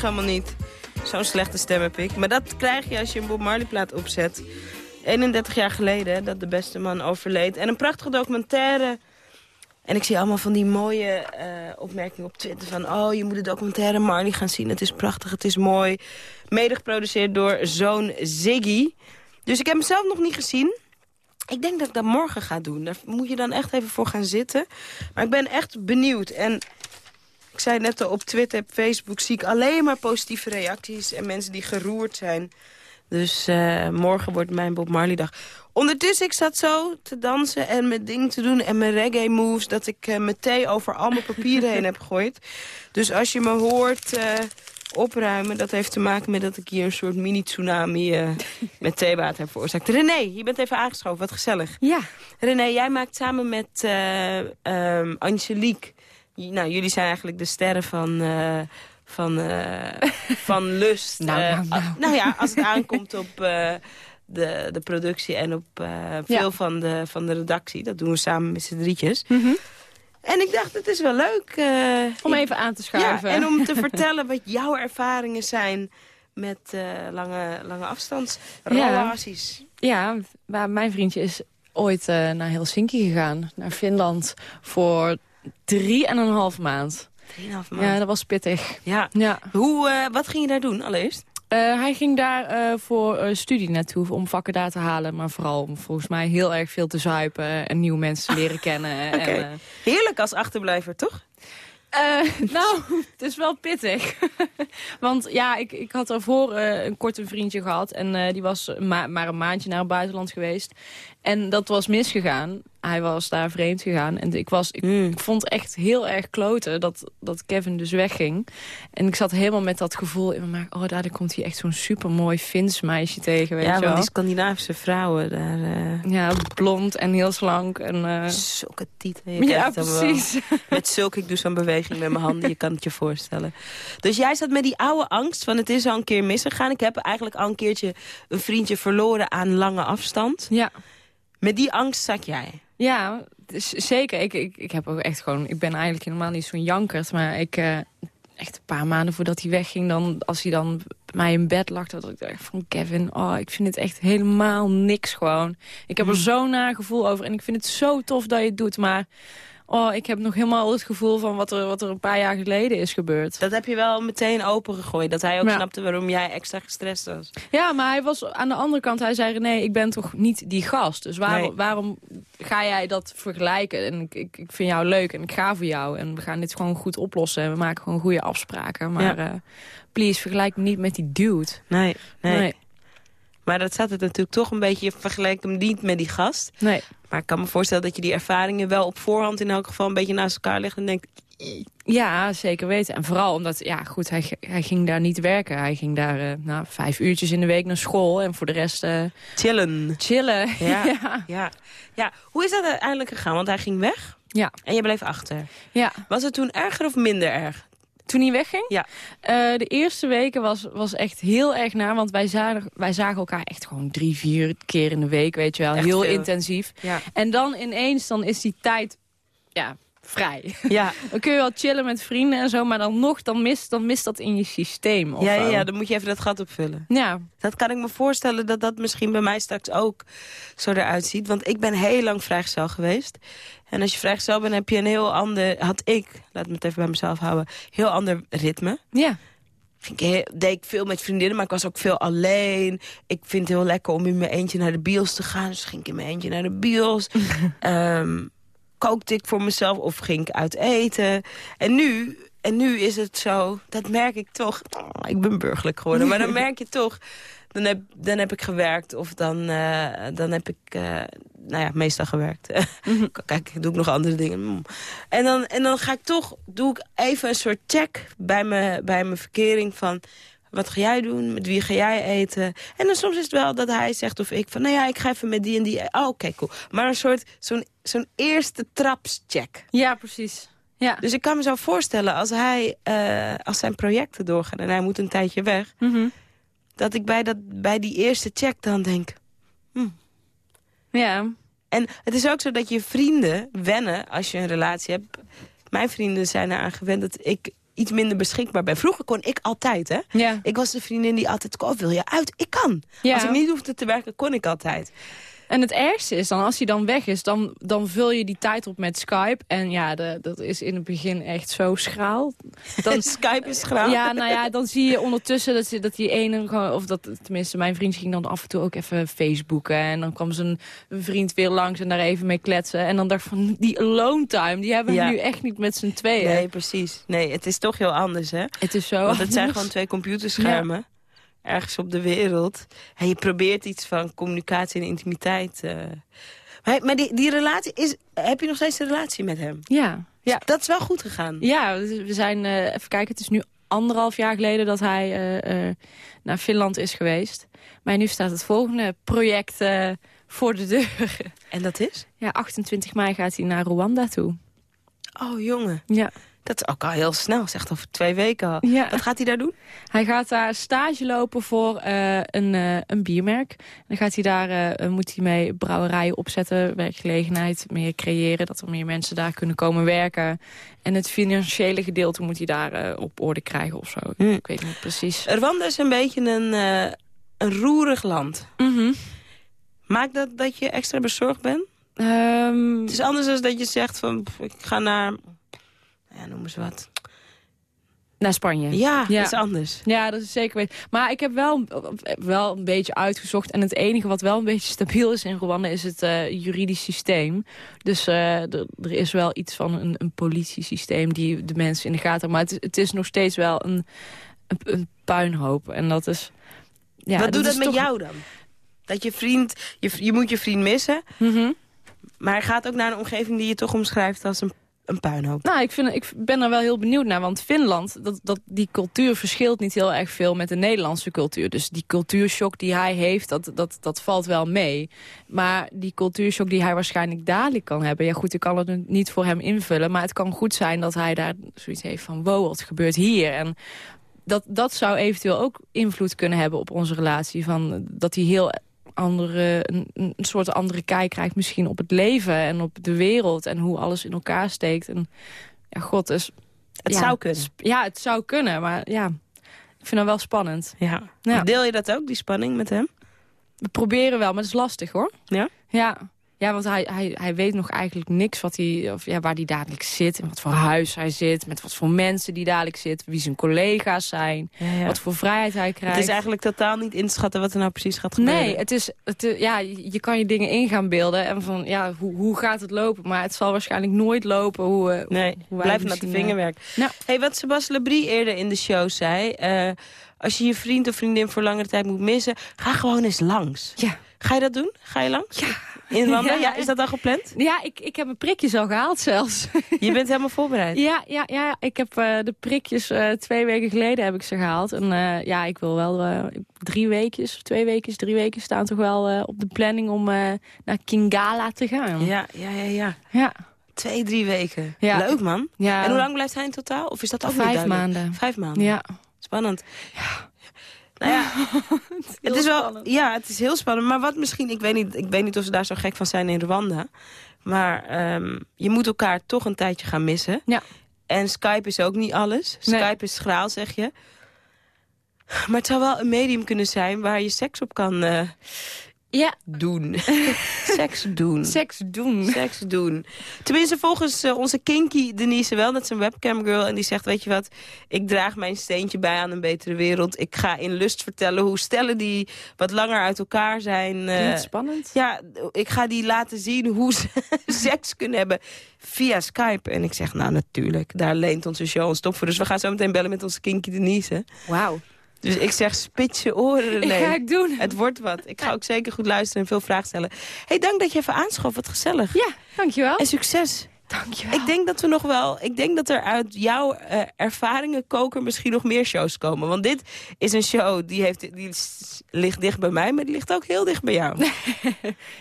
helemaal niet? Zo'n slechte stem heb ik. Maar dat krijg je als je een Bob Marley plaat opzet. 31 jaar geleden dat de beste man overleed. En een prachtige documentaire. En ik zie allemaal van die mooie eh, opmerkingen op Twitter van... oh, je moet de documentaire Marley gaan zien. Het is prachtig, het is mooi. Mede geproduceerd door zoon Ziggy. Dus ik heb hem zelf nog niet gezien. Ik denk dat ik dat morgen ga doen. Daar moet je dan echt even voor gaan zitten. Maar ik ben echt benieuwd. En ik zei net al op Twitter, op Facebook... zie ik alleen maar positieve reacties en mensen die geroerd zijn. Dus eh, morgen wordt mijn Bob Marley dag. Ondertussen, ik zat zo te dansen en mijn ding te doen... en mijn reggae moves, dat ik eh, mijn thee over al mijn papieren heen heb gegooid. Dus als je me hoort eh, opruimen, dat heeft te maken met dat ik hier een soort mini-tsunami... eh, met theewater heb veroorzaakt. René, je bent even aangeschoven, wat gezellig. Ja. René, jij maakt samen met eh, ehm, Angelique... Nou, jullie zijn eigenlijk de sterren van... eh, van, eh, van lust. Nou, Eh, nou, nou. nou ja, als het aankomt op de, de productie en op veel Ja. van, de, van de redactie. Dat doen we samen met z'n drietjes. En ik dacht, het is wel leuk. Mhm. Om even aan te schuiven. Ja, en om te vertellen wat jouw ervaringen zijn met lange, lange afstandsrelaties. Ja, maar mijn vriendje is ooit naar Helsinki gegaan. Naar Finland. Voor drie en een half maand. Drieënhalf maand. Ja, dat was pittig. Ja. Ja. Hoe, eh, wat ging je daar doen allereerst? Eh, hij ging daar eh, voor eh, studie naartoe, om vakken daar te halen. Maar vooral om volgens mij heel erg veel te zuipen en nieuwe mensen te leren kennen. En, eh, Heerlijk als achterblijver, toch? Nou, het is wel pittig. Want ja, ik, ik had daarvoor een korte vriendje gehad. En die was ma- maar een maandje naar het buitenland geweest. En dat was misgegaan. Hij was daar vreemd gegaan. En ik, was, ik, Hmm. ik vond echt heel erg kloten dat, dat Kevin dus wegging. En ik zat helemaal met dat gevoel in mijn maag. Oh, daar komt hier echt zo'n supermooi Fins meisje tegen, weet ja, je wel. die Scandinavische vrouwen daar... eh, Ja, blond en heel slank. En, eh, Zulke tieten. Je Ja, precies. Met zulke, ik doe zo'n beweging met mijn handen, je kan het je voorstellen. Dus jij zat met die oude angst van het is al een keer misgegaan. Ik heb eigenlijk al een keertje een vriendje verloren aan lange afstand. Ja. Met die angst zat jij. Ja, dus zeker. Ik, ik, ik heb ook echt gewoon. Ik ben eigenlijk helemaal niet zo'n jankert. Maar ik. eh, echt een paar maanden voordat hij wegging, dan, als hij dan bij mij in bed lag, dat ik dacht van Kevin, oh, ik vind het echt helemaal niks gewoon. Ik heb er zo'n naar gevoel over en ik vind het zo tof dat je het doet, maar oh, ik heb nog helemaal het gevoel van wat er, wat er een paar jaar geleden is gebeurd. Dat heb je wel meteen opengegooid. Dat hij ook Ja. snapte waarom jij extra gestrest was. Ja, maar hij was aan de andere kant, hij zei, nee, ik ben toch niet die gast. Dus waarom, Nee. waarom ga jij dat vergelijken? En ik, ik, ik vind jou leuk en ik ga voor jou. En we gaan dit gewoon goed oplossen. En we maken gewoon goede afspraken. Maar Ja. eh, please, vergelijk me niet met die dude. Nee, nee. Nee. Maar dat zat het natuurlijk toch een beetje... Je vergelijkt hem niet met die gast. Nee. Maar ik kan me voorstellen dat je die ervaringen wel op voorhand... in elk geval een beetje naast elkaar legt en denkt... Ja, zeker weten. En vooral omdat, ja goed, hij, hij ging daar niet werken. Hij ging daar eh, nou, vijf uurtjes in de week naar school. En voor de rest... eh, Chillen. Chillen, Ja, ja. ja. ja. Hoe is dat uiteindelijk gegaan? Want hij ging weg Ja. en je bleef achter. ja. Was het toen erger of minder erg? Toen hij wegging? Ja. Eh, de eerste weken was, was echt heel erg naar. Want wij zagen, wij zagen elkaar echt gewoon drie, vier keer in de week, weet je wel. Echt heel veel. intensief. Ja. En dan ineens, dan is die tijd ja, vrij. Ja. Dan kun je wel chillen met vrienden en zo, maar dan nog, dan mist, dan mist dat in je systeem. Of Ja, ja, dan moet je even dat gat opvullen. ja. Dat kan ik me voorstellen dat dat misschien bij mij straks ook zo eruit ziet. Want ik ben heel lang vrijgezel geweest. En als je vrijgezel bent, heb je een heel ander... Had ik, laat me het even bij mezelf houden, heel ander ritme. Ja. Ik heel- deed ik veel met vriendinnen, maar ik was ook veel alleen. Ik vind het heel lekker om in mijn eentje naar de bios te gaan. Dus ging ik in mijn eentje naar de bios. Ehm, kookte ik voor mezelf of ging ik uit eten. En nu, en nu is het zo, dat merk ik toch. Oh, ik ben burgerlijk geworden, maar dan merk je toch... Dan heb, dan heb ik gewerkt of dan, eh, dan heb ik, eh, nou ja, meestal gewerkt. Kijk, doe ik nog andere dingen. En dan, en dan ga ik toch, doe ik even een soort check bij, me, bij mijn verkering van... Wat ga jij doen? Met wie ga jij eten? En dan soms is het wel dat hij zegt of ik van... nou ja, ik ga even met die en die... Oh, oké, cool. Maar een soort, zo'n zo'n eerste trapscheck. ja, precies. Ja. Dus ik kan me zo voorstellen als hij, eh, als zijn projecten doorgaan... en hij moet een tijdje weg... Mhm. dat ik bij, dat, bij die eerste check dan denk... Ja. En het is ook zo dat je vrienden wennen als je een relatie hebt. Mijn vrienden zijn eraan gewend dat ik iets minder beschikbaar ben. Vroeger kon ik altijd, hè? Ja. Ik was de vriendin die altijd, oh, wil je uit? Ik kan. Ja. Als ik niet hoefde te werken, kon ik altijd. En het ergste is dan, als hij dan weg is, dan, dan vul je die tijd op met Skype. En ja, de, dat is in het begin echt zo schraal. Dan, Skype is graag. Ja, nou ja, dan zie je ondertussen dat, dat die ene. Of dat, tenminste, mijn vriend ging dan af en toe ook even Facebooken. En dan kwam zijn vriend weer langs en daar even mee kletsen. En dan dacht van, die alone time, die hebben we Ja. nu echt niet met z'n tweeën. Nee, precies. Nee, het is toch heel anders, hè? Het is zo Want het zijn gewoon twee computerschermen. Ergens op de wereld. En je probeert iets van communicatie en intimiteit. eh. Maar, maar die, die relatie, is, heb je nog steeds een relatie met hem? Ja, ja. Dat is wel goed gegaan. Ja, we zijn, eh, even kijken, het is nu anderhalf jaar geleden dat hij eh, naar Finland is geweest. Maar nu staat het volgende project voor de deur. En dat is? Ja, 28 mei gaat hij naar Rwanda toe. Oh, jongen. Ja. Dat is ook al heel snel, zegt over twee weken al. Ja. Wat gaat hij daar doen? Hij gaat daar stage lopen voor eh, een, eh, een biermerk. Dan gaat hij daar, eh, moet hij mee brouwerijen opzetten, werkgelegenheid meer creëren, dat er meer mensen daar kunnen komen werken. En het financiële gedeelte moet hij daar op orde krijgen of zo. Hmm. Ik weet niet precies. Rwanda is een beetje een, een roerig land. Mhm. Maakt dat dat je extra bezorgd bent? Ehm, Het is anders dan dat je zegt van, ik ga naar, ja, noem eens wat. Naar Spanje. Ja, dat is anders. Ja, dat is zeker weten. Maar ik heb wel, wel een beetje uitgezocht. En het enige wat wel een beetje stabiel is in Rwanda is het eh, juridisch systeem. Dus eh, er, is wel iets van een, een politiesysteem die de mensen in de gaten. Maar het, is- het is nog steeds wel een, een, een puinhoop. En dat is... Ja, Wat doet dat met toch- jou dan? Dat je vriend, je, je moet je vriend missen, Mhm. maar hij gaat ook naar een omgeving die je toch omschrijft als een, een puinhoop. Nou, ik, vind, ik ben er wel heel benieuwd naar. Want Finland, dat, dat, die cultuur verschilt niet heel erg veel met de Nederlandse cultuur. Dus die cultuurshock die hij heeft, dat, dat, dat valt wel mee. Maar die cultuurshock die hij waarschijnlijk dadelijk kan hebben... ja goed, ik kan het niet voor hem invullen... maar het kan goed zijn dat hij daar zoiets heeft van... wow, wat gebeurt hier? En dat, dat zou eventueel ook invloed kunnen hebben op onze relatie. Van, dat hij heel andere, een, een soort andere kijk krijgt misschien op het leven... en op de wereld en hoe alles in elkaar steekt. En ja, god, dus... Het ja, zou kunnen. Ja, het zou kunnen, maar ja, ik vind dat wel spannend. Ja. Ja. Deel je dat ook, die spanning met hem? We proberen wel, maar het is lastig hoor. Ja? Ja, ja want hij, hij, hij weet nog eigenlijk niks wat hij, of, ja, waar hij dadelijk zit. In wat voor huis hij zit, met wat voor mensen die dadelijk zit. Wie zijn collega's zijn, ja. wat voor vrijheid hij krijgt. Het is eigenlijk totaal niet inschatten wat er nou precies gaat gebeuren. Nee, het is, het, is- ja, je kan je dingen in gaan beelden. En van, ja, hoe, hoe gaat het lopen? Maar het zal waarschijnlijk nooit lopen. Hoe, eh, Nee, hoe blijf naar de eh, vingerwerk. Nou. Hey, wat Sebas Lebrie eerder in de show zei... eh, als je je vriend of vriendin voor langere tijd moet missen... ga gewoon eens langs. Ja. Ga je dat doen? Ga je langs? Ja. In Rwanda? Ja. is dat al gepland? Ja, ik, ik heb mijn prikjes al gehaald zelfs. Je bent helemaal voorbereid? Ja, ja, ja. ik heb eh, de prikjes eh, twee weken geleden heb ik ze gehaald. En eh, ja, ik wil wel drie weekjes, of twee weken, drie weken staan toch wel op de planning om naar Kingala te gaan. Ja, ja, ja, ja. Ja. Twee, drie weken. Ja. Leuk, man. Ja. En hoe lang blijft hij in totaal? Of is dat ook niet Vijf maanden. Vijf maanden. Ja. Spannend. Nou ja, het is wel, ja, het is heel spannend. Maar wat misschien, ik weet niet, ik weet niet of ze daar zo gek van zijn in Rwanda. Maar ehm, je moet elkaar toch een tijdje gaan missen. Ja. En Skype is ook niet alles. Nee. Skype is schraal, zeg je. Maar het zou wel een medium kunnen zijn waar je seks op kan eh, ja. doen. seks doen. Seks doen. Seks doen. Tenminste, volgens eh, onze kinky Denise wel. Dat is een webcam girl. En die zegt, weet je wat, ik draag mijn steentje bij aan een betere wereld. Ik ga in lust vertellen hoe stellen die wat langer uit elkaar zijn. Klinkt spannend. ja, ik ga die laten zien hoe ze seks kunnen hebben via Skype. En ik zeg, nou natuurlijk, daar leent onze show ons top voor. Dus we gaan zo meteen bellen met onze kinky Denise. Wauw. Dus ik zeg, spits je oren, René. Ga ik doen. Het wordt wat. Ik ga ook zeker goed luisteren en veel vragen stellen. hey, dank dat je even aanschoof. Wat gezellig. Ja, dankjewel. En succes. Dankjewel. Ik denk dat we nog wel... Ik denk dat er uit jouw eh, ervaringen koken misschien nog meer shows komen. Want dit is een show die, heeft, die ligt dicht bij mij, maar die ligt ook heel dicht bij jou.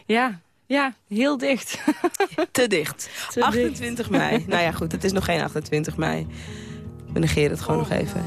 Ja, ja, heel dicht. Te dicht. Te 28 mei. Nou ja, goed, het is nog geen 28 mei. We negeren het gewoon nog even.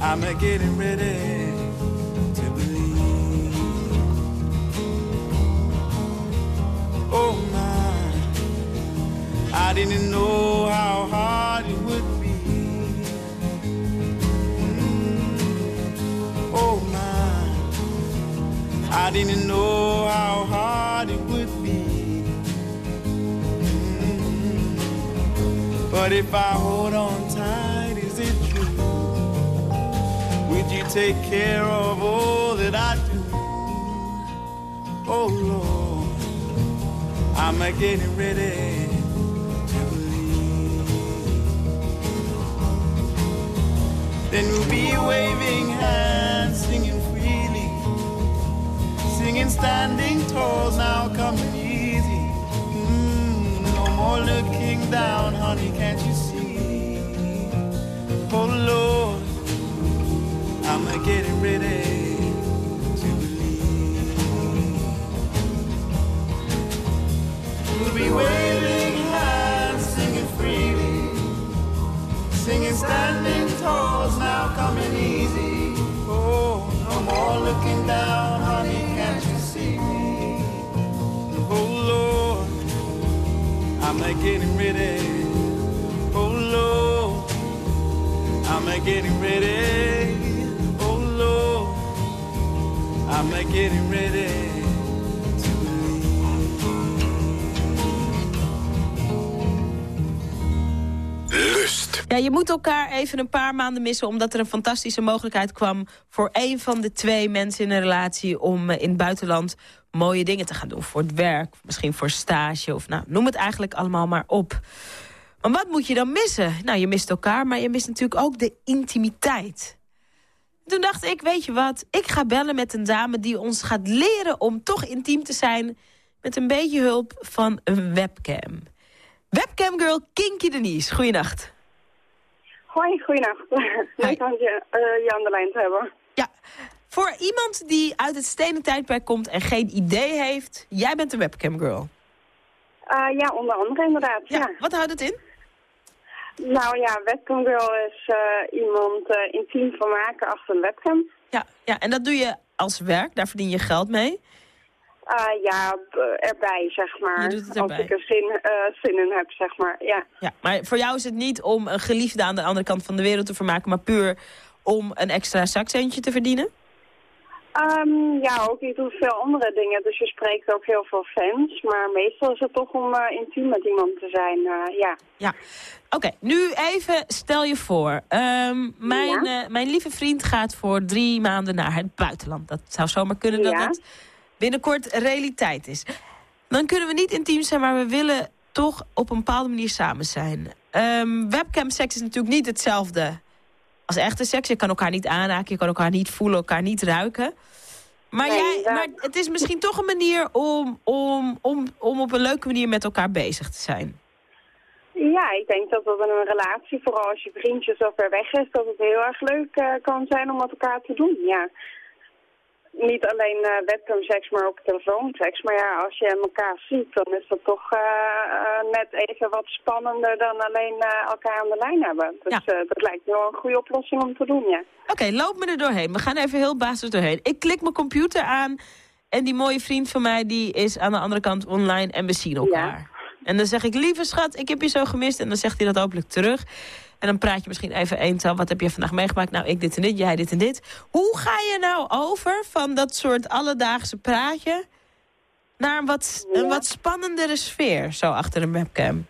I'm getting ready to believe. Oh my, I didn't know how hard it would be. Mm. Oh my, I didn't know how hard it would be. Mm. But if I hold on take care of all that I do? Oh Lord, I'm a getting ready to believe. Then we'll be waving hands, singing freely, singing standing tall, now coming easy. Mm, no more looking down, honey, can't you see? Oh Lord. Getting ready to believe. We'll be waving hands, singing freely, singing stand standing tall's now coming easy. Oh, no more looking down, honey, can't you see me? Oh Lord, I'm not getting ready. Oh Lord, I'm not getting ready. Not getting ready. Lust. Ja, je moet elkaar even een paar maanden missen... omdat er een fantastische mogelijkheid kwam... voor een van de twee mensen in een relatie... om eh, in het buitenland mooie dingen te gaan doen. Voor het werk, misschien voor stage. Of nou, noem het eigenlijk allemaal maar op. Maar wat moet je dan missen? Nou, je mist elkaar, maar je mist natuurlijk ook de intimiteit. Toen dacht ik, weet je wat? Ik ga bellen met een dame die ons gaat leren... om toch intiem te zijn... met een beetje hulp van een webcam. Webcamgirl Kinky Denise, goeienacht. Hoi, goeienacht. Leuk om je, eh, je aan de lijn te hebben. Ja, voor iemand die uit het stenen tijdperk komt en geen idee heeft... jij bent een webcamgirl. Eh, ja, onder andere inderdaad, ja. Wat houdt het in? Nou ja, webcam girl is eh, iemand eh, intiem vermaken achter een webcam. Ja, ja, en dat doe je als werk, daar verdien je geld mee. Eh, ja, erbij, zeg maar. Je doet het Als erbij. ik er zin, eh, zin in heb, zeg maar, ja. Ja, maar voor jou is het niet om een geliefde aan de andere kant van de wereld te vermaken... maar puur om een extra zakcentje te verdienen? Ehm, ja, ook ik doe veel andere dingen, dus je spreekt ook heel veel fans. Maar meestal is het toch om eh, intiem met iemand te zijn, eh, ja. Ja. Oké, nu even stel je voor. Ehm, mijn, eh, mijn lieve vriend gaat voor drie maanden naar het buitenland. Dat zou zomaar kunnen dat Ja. dat binnenkort realiteit is. Dan kunnen we niet intiem zijn, maar we willen toch op een bepaalde manier samen zijn. Ehm webcam seks is natuurlijk niet hetzelfde als echte seks. Je kan elkaar niet aanraken, je kan elkaar niet voelen, elkaar niet ruiken. Maar, Nee, jij, maar het is misschien toch een manier om, om, om, om op een leuke manier met elkaar bezig te zijn. Ja, ik denk dat dat in een relatie, vooral als je vriendje zo ver weg is, dat het heel erg leuk eh, kan zijn om met elkaar te doen, ja. Niet alleen eh webcamseks, maar ook telefoonseks. Maar ja, als je elkaar ziet, dan is dat toch eh, eh, net even wat spannender dan alleen elkaar aan de lijn hebben. Dus dat lijkt me wel een goede oplossing om te doen, ja. Oké, loop me er doorheen. We gaan even heel basis doorheen. Ik klik mijn computer aan en die mooie vriend van mij... die is aan de andere kant online en we zien elkaar. En dan zeg ik, lieve schat, ik heb je zo gemist. En dan zegt hij dat hopelijk terug. En dan praat je misschien even eenzaam. Wat heb je vandaag meegemaakt? Nou, ik dit en dit, jij dit en dit. Hoe ga je nou over van dat soort alledaagse praatje... naar een wat, een wat spannendere sfeer, zo achter een webcam?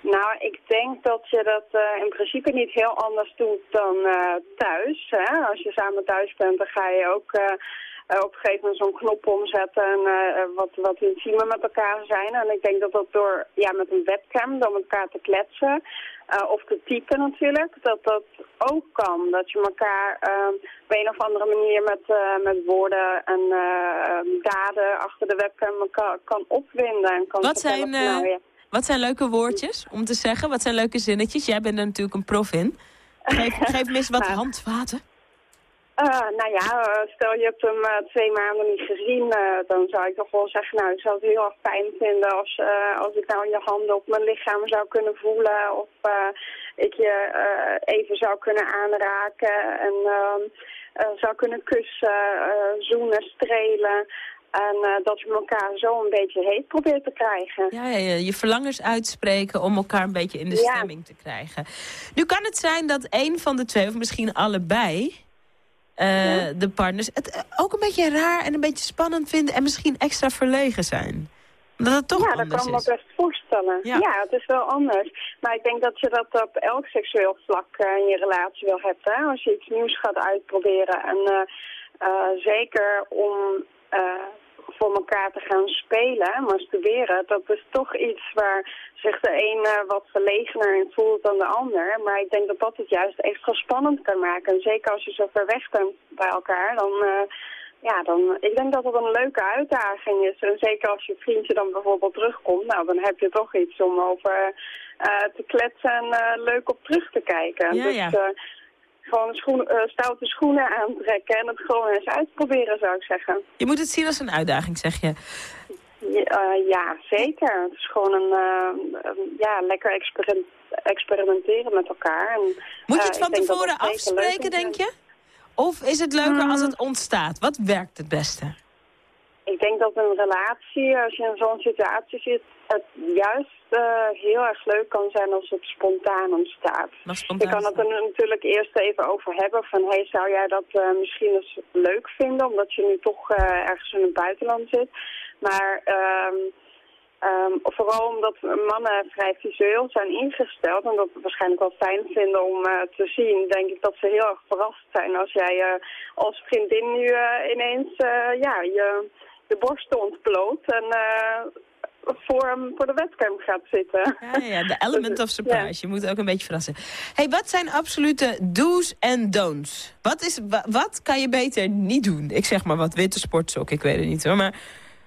Nou, ik denk dat je dat eh, in principe niet heel anders doet dan eh, thuis. Hè? Als je samen thuis bent, dan ga je ook eh, op een gegeven moment zo'n knop omzetten en eh, wat, wat intiemer met elkaar zijn. En ik denk dat dat door ja, met een webcam, met elkaar te kletsen eh, of te typen natuurlijk, dat dat ook kan. Dat je elkaar eh, op een of andere manier met, eh, met woorden en eh, daden achter de webcam kan, kan opwinden. En kan Wat zijn, nou, eh, ja, wat zijn leuke woordjes om te zeggen? Wat zijn leuke zinnetjes? Jij bent er natuurlijk een prof in. Geef, geef eens wat handvaten. Eh, nou ja, eh, stel je hebt hem eh, twee maanden niet gezien, dan zou ik toch wel zeggen, nou, ik zou het heel erg fijn vinden als, als ik nou je handen op mijn lichaam zou kunnen voelen of ik je even zou kunnen aanraken en ehm, eh, zou kunnen kussen, zoenen, strelen. En dat we elkaar zo een beetje heet proberen te krijgen. Ja, ja, ja, je verlangens uitspreken om elkaar een beetje in de Ja. stemming te krijgen. Nu kan het zijn dat een van de twee, of misschien allebei, eh, de partners... het eh, ook een beetje raar en een beetje spannend vinden... en misschien extra verlegen zijn. Dat het toch ja, dat kan ik me best voorstellen. Ja. Ja. het is wel anders. Maar ik denk dat je dat op elk seksueel vlak eh, in je relatie wel hebt. Hè? Als je iets nieuws gaat uitproberen. En zeker om voor elkaar te gaan spelen, masturberen, dat is toch iets waar zich de een eh, wat verlegener in voelt dan de ander. Maar ik denk dat dat het juist extra spannend kan maken. En zeker als je zo ver weg bent bij elkaar, dan... eh, ja, dan, ik denk dat het een leuke uitdaging is. En zeker als je vriendje dan bijvoorbeeld terugkomt, nou, dan heb je toch iets om over eh, te kletsen en leuk op terug te kijken. Ja, dus ja. Gewoon schoen, eh, stoute schoenen aantrekken en het gewoon eens uitproberen, zou ik zeggen. Je moet het zien als een uitdaging, zeg je. Ja, eh, ja, zeker. Het is gewoon een, eh, een- ja, lekker experim- experimenteren met elkaar. En, Moet je het van tevoren afspreken, denk je? Of is het leuker als Hmm. het ontstaat? Wat werkt het beste? Ik denk dat een relatie, als je in zo'n situatie zit, het juist eh, heel erg leuk kan zijn als het spontaan ontstaat. Spontaan je kan het er natuurlijk eerst even over hebben van, hey, zou jij dat eh, misschien eens leuk vinden, omdat je nu toch eh, ergens in het buitenland zit. Maar ehm, vooral omdat mannen vrij visueel zijn ingesteld en dat het waarschijnlijk wel fijn vinden om eh, te zien, denk ik dat ze heel erg verrast zijn als jij eh, als vriendin nu eh, ineens ja, je, je borsten ontbloot en eh, voor, hem- voor de webcam gaat zitten. Ja, ja, de element of surprise. Je moet ook een beetje verrassen. hey, wat zijn absolute do's en don'ts? Wat, is, wa- wat kan je beter niet doen? Ik zeg maar wat witte sportsok, ik weet het niet hoor. Maar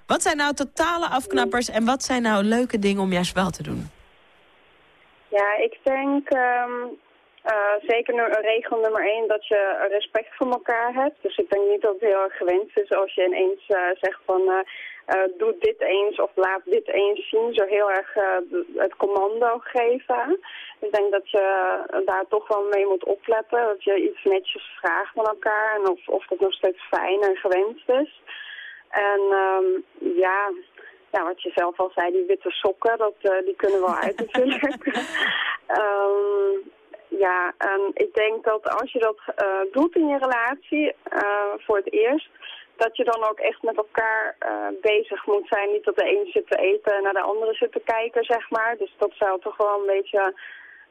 wat zijn nou totale afknappers en wat zijn nou leuke dingen om juist wel te doen? Ja, ik denk ehm, eh, zeker nu, regel nummer één dat je respect voor elkaar hebt. Dus ik denk niet dat het heel erg gewenst is als je ineens eh, zegt van eh, doe dit eens of laat dit eens zien. Zo heel erg het commando geven. Ik denk dat je daar toch wel mee moet opletten. Dat je iets netjes vraagt van elkaar en of, of dat nog steeds fijn en gewenst is. En ehm, ja, ja, wat je zelf al zei, die witte sokken, dat, die kunnen wel uit natuurlijk. Ehm, ja, en ik denk dat als je dat eh, doet in je relatie eh, voor het eerst, dat je dan ook echt met elkaar eh, bezig moet zijn. Niet dat de een zit te eten en naar de andere zit te kijken, zeg maar. Dus dat zou toch wel een beetje...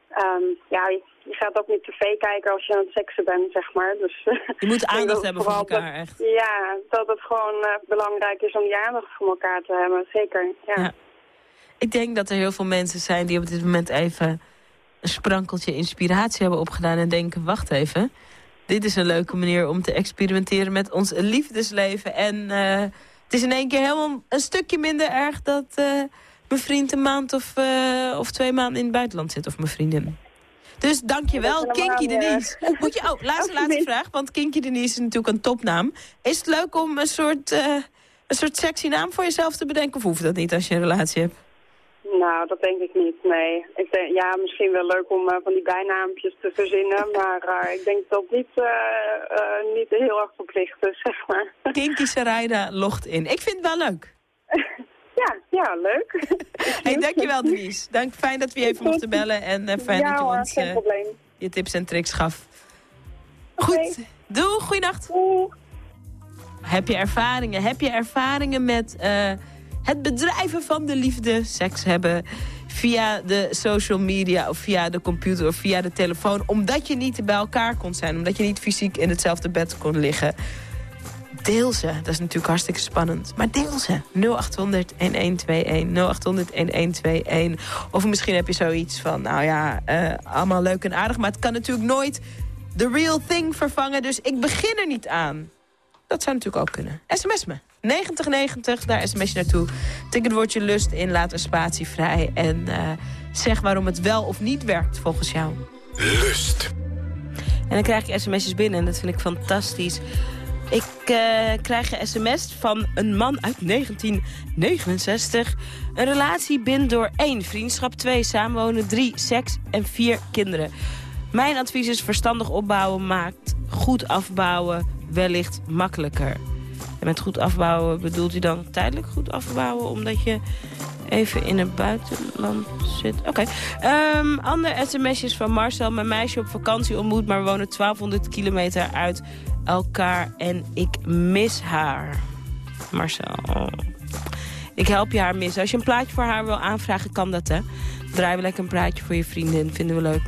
ehm, ja, je, gaat ook niet tv kijken als je aan het seksen bent, zeg maar. Dus, Je moet aandacht hebben voor elkaar, dat- echt. Ja, dat het gewoon belangrijk is om die aandacht voor elkaar te hebben, zeker. Ja. Ja. Ik denk dat er heel veel mensen zijn die op dit moment even een sprankeltje inspiratie hebben opgedaan en denken, wacht even, dit is een leuke manier om te experimenteren met ons liefdesleven. En eh, het is in één keer helemaal een stukje minder erg dat eh, mijn vriend een maand of, eh, of twee maanden in het buitenland zit, of mijn vriendin. Dus dankjewel, Kinky Denise. Moet je, oh, laatste, laatste vraag, want Kinky Denise is natuurlijk een topnaam. Is het leuk om een soort, een soort sexy naam voor jezelf te bedenken, of hoeft dat niet als je een relatie hebt? Nou, dat denk ik niet, nee. Ik denk, ja, misschien wel leuk om eh, van die bijnaampjes te verzinnen, maar eh, ik denk dat niet, eh, niet heel erg verplicht is, zeg maar. Kinky Sarayda logt in. Ik vind het wel leuk. Ja, ja, leuk. Hey, dankjewel Denise. Dank, fijn dat we je even mochten bellen en fijn ja dat je hoor, ons geen probleem. je tips en tricks gaf. Goed, doe, goeienacht. Heb je ervaringen? Heb je ervaringen met het bedrijven van de liefde, seks hebben via de social media of via de computer of via de telefoon, omdat je niet bij elkaar kon zijn, omdat je niet fysiek in hetzelfde bed kon liggen? Deel ze. Dat is natuurlijk hartstikke spannend. Maar deel ze. 0800-1121. 0800-1121. Of misschien heb je zoiets van, nou ja, eh, allemaal leuk en aardig. Maar het kan natuurlijk nooit the real thing vervangen. Dus ik begin er niet aan. Dat zou natuurlijk ook kunnen. SMS me. 9090, daar sms je naartoe. Tik het woordje lust in, laat een spatie vrij. En eh, zeg waarom het wel of niet werkt volgens jou. Lust. En dan krijg ik sms'jes binnen en dat vind ik fantastisch. Ik eh, krijg een sms van een man uit 1969. Een relatie bindt door één vriendschap, twee samenwonen, drie seks en vier kinderen. Mijn advies is verstandig opbouwen maakt goed afbouwen wellicht makkelijker. En met goed afbouwen bedoelt u dan tijdelijk goed afbouwen... omdat je even in het buitenland zit? Oké. Ehm, ander sms'jes van Marcel. Mijn meisje op vakantie ontmoet... maar we wonen 1200 kilometer uit elkaar en ik mis haar. Marcel. Ik help je haar missen. Als je een plaatje voor haar wil aanvragen, kan dat, hè? Draaien we lekker een praatje voor je vriendin. Vinden we leuk.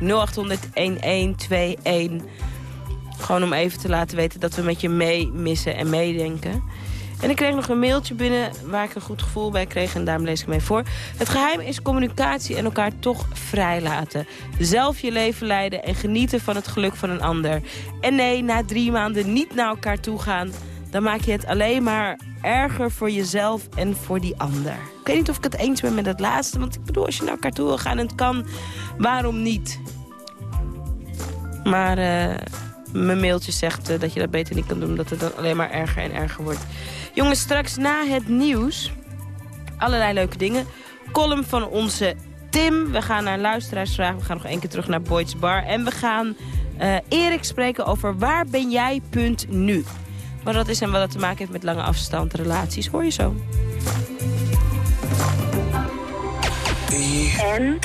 0800-1121. Gewoon om even te laten weten dat we met je mee missen en meedenken. En ik kreeg nog een mailtje binnen waar ik een goed gevoel bij kreeg. En daarom lees ik mee voor. Het geheim is communicatie en elkaar toch vrijlaten. Zelf je leven leiden en genieten van het geluk van een ander. En nee, na drie maanden niet naar elkaar toe gaan... dan maak je het alleen maar erger voor jezelf en voor die ander. Ik weet niet of ik het eens ben met het laatste. Want ik bedoel, als je naar elkaar toe wil gaan en het kan, waarom niet? Maar eh, mijn mailtje zegt eh, dat je dat beter niet kan doen... omdat het dan alleen maar erger en erger wordt. Jongens, straks na het nieuws allerlei leuke dingen. Column van onze Tim. We gaan naar luisteraarsvragen. We gaan nog één keer terug naar Boyd's Bar. En we gaan eh, Erik spreken over waar ben jij punt nu. Maar dat is en wat dat te maken heeft met lange afstandrelaties. Hoor je zo. En?